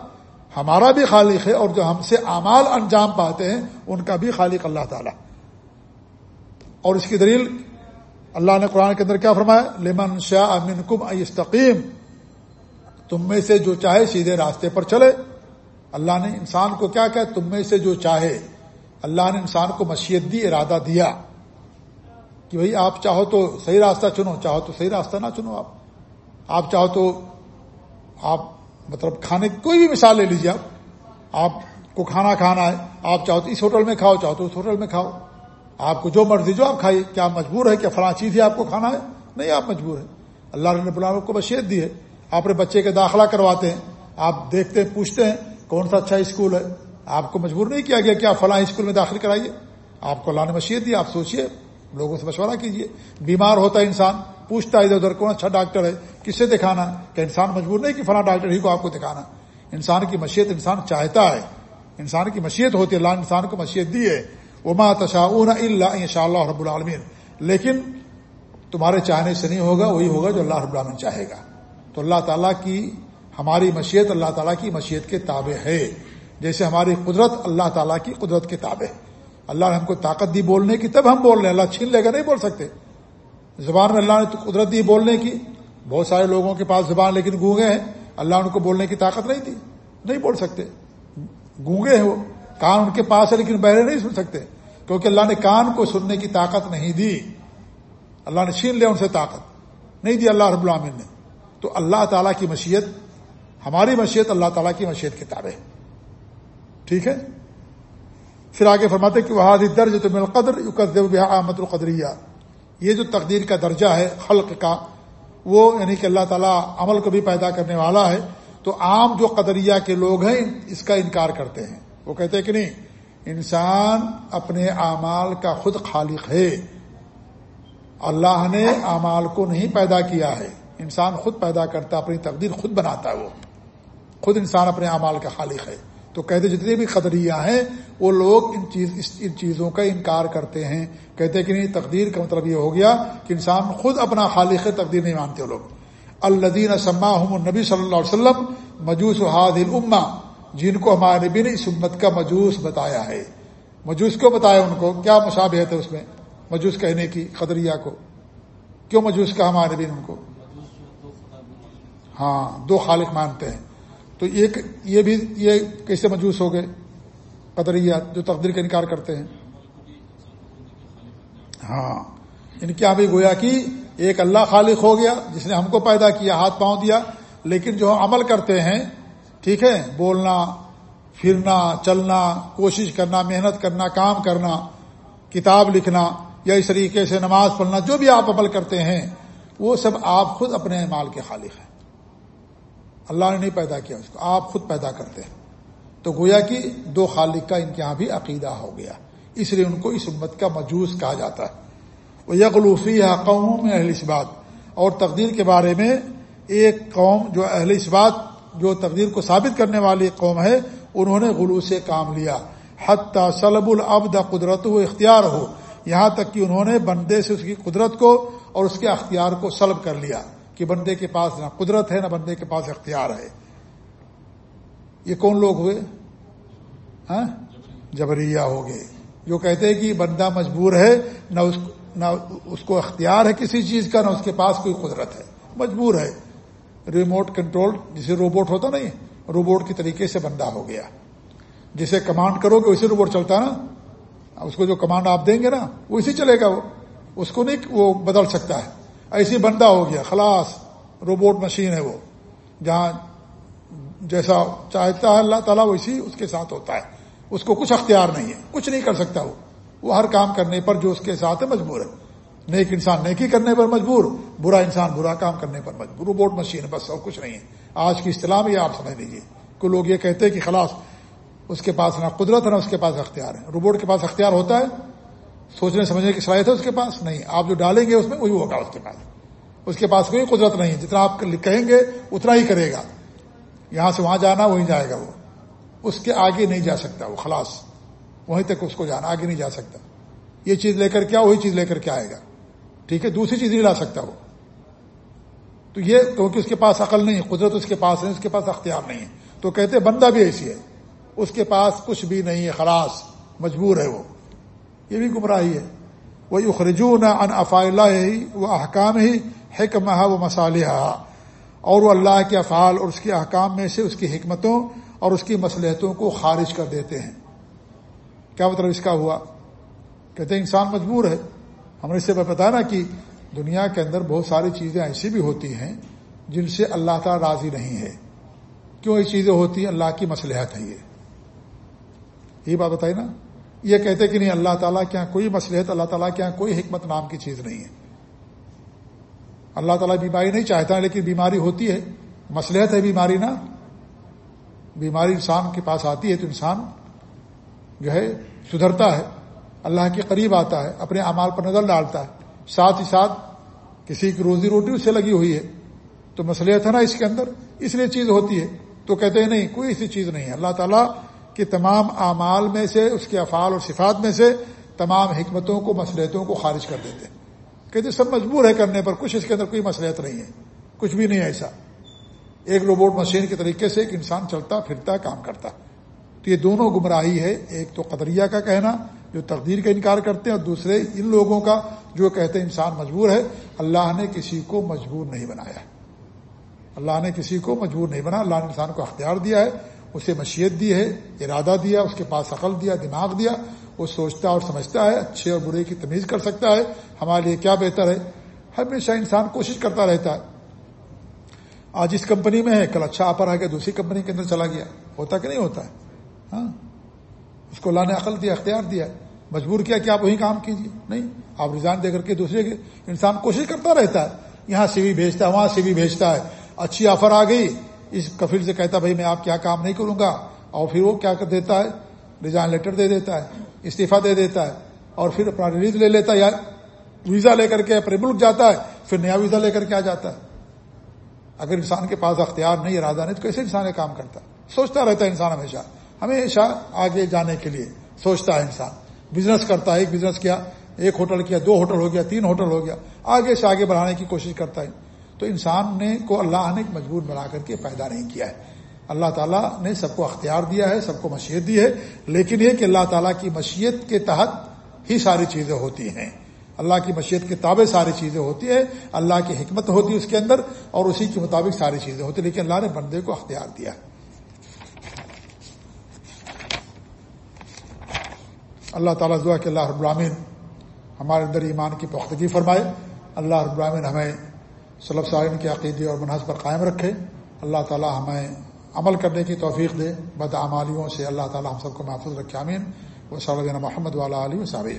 ہمارا بھی خالق ہے اور جو ہم سے اعمال انجام پاتے ہیں، ان کا بھی خالق اللہ تعالیٰ۔ اور اس کی دلیل اللہ نے قرآن کے اندر کیا فرمایا؟ لمن شاہ امن کم استقیم تم میں سے جو چاہے سیدھے راستے پر چلے۔ اللہ نے انسان کو کیا کہ تم میں سے جو چاہے۔ اللہ نے انسان کو مشیت دی، ارادہ دیا کہ بھئی آپ چاہو تو صحیح راستہ چنو، چاہو تو صحیح راستہ نہ چنو آپ۔ آپ چاہو تو آپ مطلب کھانے کی کوئی بھی مثال لے لیجیے آپ۔ آپ کو کھانا کھانا ہے، آپ چاہو تو اس ہوٹل میں کھاؤ، چاہو تو اس ہوٹل میں کھاؤ۔ آپ کو جو مرضی، جو آپ کھائیے، کیا مجبور ہے کیا فلاں چیز ہی آپ کو کھانا ہے؟ نہیں، آپ مجبور ہیں۔ اللہ نے بلا کو مشیت دی ہے۔ آپ اپنے بچے کے داخلہ کرواتے ہیں، آپ دیکھتے ہیں، پوچھتے ہیں، کون سا اچھا اسکول ہے؟ آپ کو مجبور نہیں کیا گیا کہ آپ فلاں اسکول میں داخل کرائیے؟ آپ کو اللہ نے مشیت دی، آپ سوچیے لوگوں سے مشورہ کیجیے بیمار ہوتا ہے انسان، پوچھتا ہے ادھر ادھر کون اچھا ڈاکٹر ہے، کس سے دکھانا؟ کہ انسان مجبور نہیں کہ فلاں ڈاکٹر ہی کو آپ کو دکھانا۔ انسان کی مشیت انسان چاہتا ہے۔ انسان کی مشیت ہوتی ہے، اللہ انسان کو مشیت دی ہے۔ اما تشاؤن اللہ ان شاء اللہ رب العالمین لیکن تمہارے چاہنے سے نہیں ہوگا، وہی ہوگا جو اللہ رب العالمین چاہے گا۔ تو اللہ تعالیٰ کی ہماری مشیت، اللہ تعالیٰ کی مشیت کے تابع ہے۔ جیسے ہماری قدرت اللہ تعالیٰ کی قدرت کے تابع اللہ نے ہم کو طاقت دی بولنے کی، تب ہم بول رہے ہیں۔ اللہ چھین لے گا، نہیں بول سکتے۔ زبان میں اللہ نے تو قدرت دی بولنے کی۔ بہت سارے لوگوں کے پاس زبان لیکن گونگے ہیں۔ اللہ ان کو بولنے کی طاقت نہیں تھی نہیں بول سکتے۔ گونگے ہیں وہ۔ کان ان کے پاس ہے لیکن بہرے نہیں سن سکتے۔ کیونکہ اللہ نے کان کو سننے کی طاقت نہیں دی۔ اللہ نے چھین لیا ان سے طاقت۔ نہیں دی اللہ رب العامن نے۔ تو اللہ تعالیٰ کی مشیت، ہماری مشیت اللہ تعالیٰ کی مشیت کتاب ہے۔ ٹھیک ہے؟ پھر آگے فرماتے کہ وہ درج تو مل قدر احمد القدریہ یہ جو تقدیر کا درجہ ہے، خلق کا، وہ یعنی کہ اللہ تعالیٰ عمل کو بھی پیدا کرنے والا ہے۔ تو عام جو قدریہ کے لوگ ہیں، اس کا انکار کرتے ہیں۔ وہ کہتے ہیں کہ نہیں، انسان اپنے اعمال کا خود خالق ہے۔ اللہ نے اعمال کو نہیں پیدا کیا ہے۔ انسان خود پیدا کرتا، اپنی تقدیر خود بناتا ہے وہ۔ خود انسان اپنے اعمال کا خالق ہے۔ تو کہتے جتنے بھی قدریہ ہیں، وہ لوگ ان چیز ان چیزوں کا انکار کرتے ہیں۔ کہتے کہ نہیں، تقدیر کا مطلب یہ ہو گیا کہ انسان خود اپنا خالق تقدیر نہیں مانتے لوگ۔ الدین سما نبی صلی اللہ علیہ وسلم مجوس حاد الما جن کو ہمارے نبی نے اس امت کا مجوس بتایا ہے۔ مجوس کو بتایا ان کو؟ کیا مشابہت ہے اس میں؟ مجوس کہنے کی قدریہ کو؟ کیوں مجوس کا ہمارے نبی نے ان کو؟ ہاں دو خالق مانتے ہیں۔ تو یہ بھی یہ کیسے مجوس ہو گئے؟ قدریات جو تقدیر کا انکار کرتے ہیں۔ ہاں ان کیا بھی گویا کہ ایک اللہ خالق ہو گیا، جس نے ہم کو پیدا کیا، ہاتھ پاؤں دیا، لیکن جو عمل کرتے ہیں، ٹھیک ہے، بولنا، پھرنا، چلنا، کوشش کرنا، محنت کرنا، کام کرنا، کتاب لکھنا یا اس طریقے سے نماز پڑھنا، جو بھی آپ عمل کرتے ہیں، وہ سب آپ خود اپنے مال کے خالق ہیں۔ اللہ نے نہیں پیدا کیا، اس کو آپ خود پیدا کرتے ہیں۔ تو گویا کہ دو خالق کا ان کے یہاں بھی عقیدہ ہو گیا۔ اس لیے ان کو اس امت کا مجوس کہا جاتا ہے۔ وہ یکلوفی ہے قوموں میں اہل اسبات اور تقدیر کے بارے میں ایک قوم جو اہل اسبات جو تقدیر کو ثابت کرنے والی قوم ہے، انہوں نے غلو سے کام لیا۔ حتیٰ سلب العبد قدرت ہو اختیار ہو یہاں تک کہ انہوں نے بندے سے اس کی قدرت کو اور اس کے اختیار کو سلب کر لیا۔ کہ بندے کے پاس نہ قدرت ہے، نہ بندے کے پاس اختیار ہے۔ یہ کون لوگ ہوئے؟ ہاں؟ جبریہ ہو گئے۔ جو کہتے ہیں کہ بندہ مجبور ہے، نہ اس نہ اس کو اختیار ہے کسی چیز کا، نہ اس کے پاس کوئی قدرت ہے۔ مجبور ہے۔ ریموٹ کنٹرول جسے روبوٹ ہوتا نہیں، روبوٹ کی طریقے سے بندہ ہو گیا۔ جسے کمانڈ کرو گے، ویسے روبوٹ چلتا نا۔ اس کو جو کمانڈ آپ دیں گے نا ویسے چلے گا۔ وہ اس کو نہیں، وہ بدل سکتا ہے۔ ایسی بندہ ہو گیا، خلاص، روبوٹ مشین ہے وہ، جہاں جیسا چاہتا ہے اللہ تعالیٰ ویسی اس کے ساتھ ہوتا ہے۔ اس کو کچھ اختیار نہیں ہے، کچھ نہیں کر سکتا وہ۔ وہ ہر کام کرنے پر جو اس کے ساتھ ہے مجبور ہے۔ نیک انسان نیکی کرنے پر مجبور، برا انسان برا کام کرنے پر مجبور۔ روبوٹ مشین بس، اور کچھ نہیں ہے۔ آج کی اصطلاح میں آپ سمجھ لیجیے کو لوگ یہ کہتے ہیں کہ خلاص، اس کے پاس نہ قدرت ہے نہ اس کے پاس اختیار ہے۔ روبوٹ کے پاس اختیار ہوتا ہے سوچنے سمجھنے کی صلاحیت ہے، اس کے پاس نہیں۔ آپ جو ڈالیں گے، اس میں وہی ہوگا اس کے پاس۔ اس کے پاس کوئی قدرت نہیں۔ جتنا آپ کہیں گے، اتنا ہی کرے گا۔ یہاں سے وہاں جانا، وہیں جائے گا وہ۔ اس کے آگے نہیں جا سکتا وہ، خلاص۔ وہیں تک اس کو جانا، آگے نہیں جا سکتا۔ یہ چیز لے کر کیا، وہی چیز لے کر کے آئے گا۔ ٹھیک ہے، دوسری چیز نہیں لا سکتا وہ۔ تو یہ کیونکہ اس کے پاس عقل نہیں، قدرت اس کے پاس نہیں اس کے پاس اختیار نہیں ہے۔ تو کہتے بندہ بھی ایسی ہے۔ اس کے پاس کچھ بھی نہیں ہے، خلاص، مجبور ہے وہ۔ یہ بھی گمراہی ہے۔ وہ اخرجون ان افائلہ ہی وہ احکام ہی حکمہ و مصالحہ اور وہ اللہ کے افعال اور اس کے احکام میں سے اس کی حکمتوں اور اس کی مصلحتوں کو خارج کر دیتے ہیں۔ کیا مطلب اس کا ہوا؟ کہتے ہیں انسان مجبور ہے۔ ہم نے اس سے بتایا نا کہ دنیا کے اندر بہت ساری چیزیں ایسی بھی ہوتی ہیں جن سے اللہ تعالیٰ راضی نہیں ہے۔ کیوں یہ چیزیں ہوتی ہیں؟ اللہ کی مصلحت ہے یہ۔ یہ بات بتائی نا۔ یہ کہتے کہ نہیں، اللہ تعالیٰ کیا کوئی مصلحت، اللہ تعالیٰ کیا کوئی حکمت نام کی چیز نہیں ہے۔ اللہ تعالیٰ بیماری نہیں چاہتا، لیکن بیماری ہوتی ہے۔ مصلحت ہے بیماری نا۔ بیماری انسان کے پاس آتی ہے تو انسان جو ہے سدھرتا ہے، اللہ کے قریب آتا ہے، اپنے امال پر نظر ڈالتا ہے۔ ساتھ ہی ساتھ کسی کی روزی روٹی اس سے لگی ہوئی ہے، تو مصلحت ہے نا اس کے اندر۔ اس لیے چیز ہوتی ہے۔ تو کہتے ہیں نہیں، کوئی ایسی چیز نہیں ہے۔ اللہ تعالیٰ کے تمام اعمال میں سے، اس کے افعال اور صفات میں سے تمام حکمتوں کو، مصلحتوں کو خارج کر دیتے کہتے سب مجبور ہے کرنے پر، کچھ اس کے اندر کوئی مسلحت نہیں ہے۔ کچھ بھی نہیں ہے ایسا۔ ایک روبوٹ مشین کے طریقے سے ایک انسان چلتا، پھرتا، کام کرتا۔ تو یہ دونوں گمراہی ہے۔ ایک تو قدریہ کا کہنا، جو تقدیر کا انکار کرتے ہیں، اور دوسرے ان لوگوں کا، جو کہتے ہیں انسان مجبور ہے۔ اللہ نے کسی کو مجبور نہیں بنایا۔ اللہ نے کسی کو مجبور نہیں بنا۔ اللہ نے انسان کو اختیار دیا ہے۔ اسے مشیت دی ہے، ارادہ دیا، اس کے پاس عقل دیا، دماغ دیا، وہ سوچتا اور سمجھتا ہے، اچھے اور برے کی تمیز کر سکتا ہے، ہمارے لیے کیا بہتر ہے؟ ہمیشہ انسان کوشش کرتا رہتا ہے۔ آج اس کمپنی میں ہے، کل اچھا آپر آ گیا دوسری کمپنی کے اندر چلا گیا۔ ہوتا کہ نہیں ہوتا ہے؟ ہاں؟ اس کو اللہ نے عقل دیا، اختیار دیا۔ مجبور کیا کہ آپ وہی کام کیجیے نہیں۔ آپ رجحان دے کر کے دوسرے کے انسان کوشش کرتا رہتا ہے۔ یہاں سی وی بھیجتا ہے، وہاں سی وی بھیجتا ہے۔ اچھی آفر آ گئی۔ اس کفیل سے کہتا بھائی میں آپ کیا کام نہیں کروں گا؟ اور پھر وہ کیا کر دیتا ہے؟ ریزائن لیٹر دے دیتا ہے، استعفی دے دیتا ہے، اور پھر اپنا ریلیز لے لیتا ہے، یا ویزا لے کر کے اپنے ملک جاتا ہے، پھر نیا ویزا لے کر کے آ جاتا ہے۔ اگر انسان کے پاس اختیار نہیں، ارادہ نہیں، تو کیسے انسان کام کرتا ہے؟ سوچتا رہتا ہے انسان ہمیشہ ہمیشہ آگے جانے کے لیے سوچتا ہے انسان۔ بزنس کرتا ہے، ایک بزنس کیا، ایک ہوٹل کیا، دو ہوٹل ہو گیا، تین ہوٹل ہو گیا، آگے سے آگے بڑھانے کی کوشش کرتا ہے۔ تو انسان نے کو اللہ نے مجبور بنا کر کے پیدا نہیں کیا ہے۔ اللہ تعالیٰ نے سب کو اختیار دیا ہے، سب کو مشیت دی ہے، لیکن یہ کہ اللہ تعالیٰ کی مشیت کے تحت ہی ساری چیزیں ہوتی ہیں۔ اللہ کی مشیت کے تابع ساری چیزیں ہوتی ہے اللہ کی حکمت ہوتی ہے اس کے اندر اور اسی کے مطابق ساری چیزیں ہوتی ہیں، لیکن اللہ نے بندے کو اختیار دیا۔ ہے اللہ تعالیٰ دعا کہ اللہ رب العالمین ہمارے اندر ایمان کی پختگی فرمائے۔ اللہ رب العالمین ہمیں صلب صارن کے عقیدے اور منحص پر قائم رکھے۔ اللہ تعالیٰ ہمیں عمل کرنے کی توفیق دے۔ بدعمالیوں سے اللہ تعالیٰ ہم سب کو محفوظ رکھے امین وہ صلی اللہ محمد والا علیہ و صابئی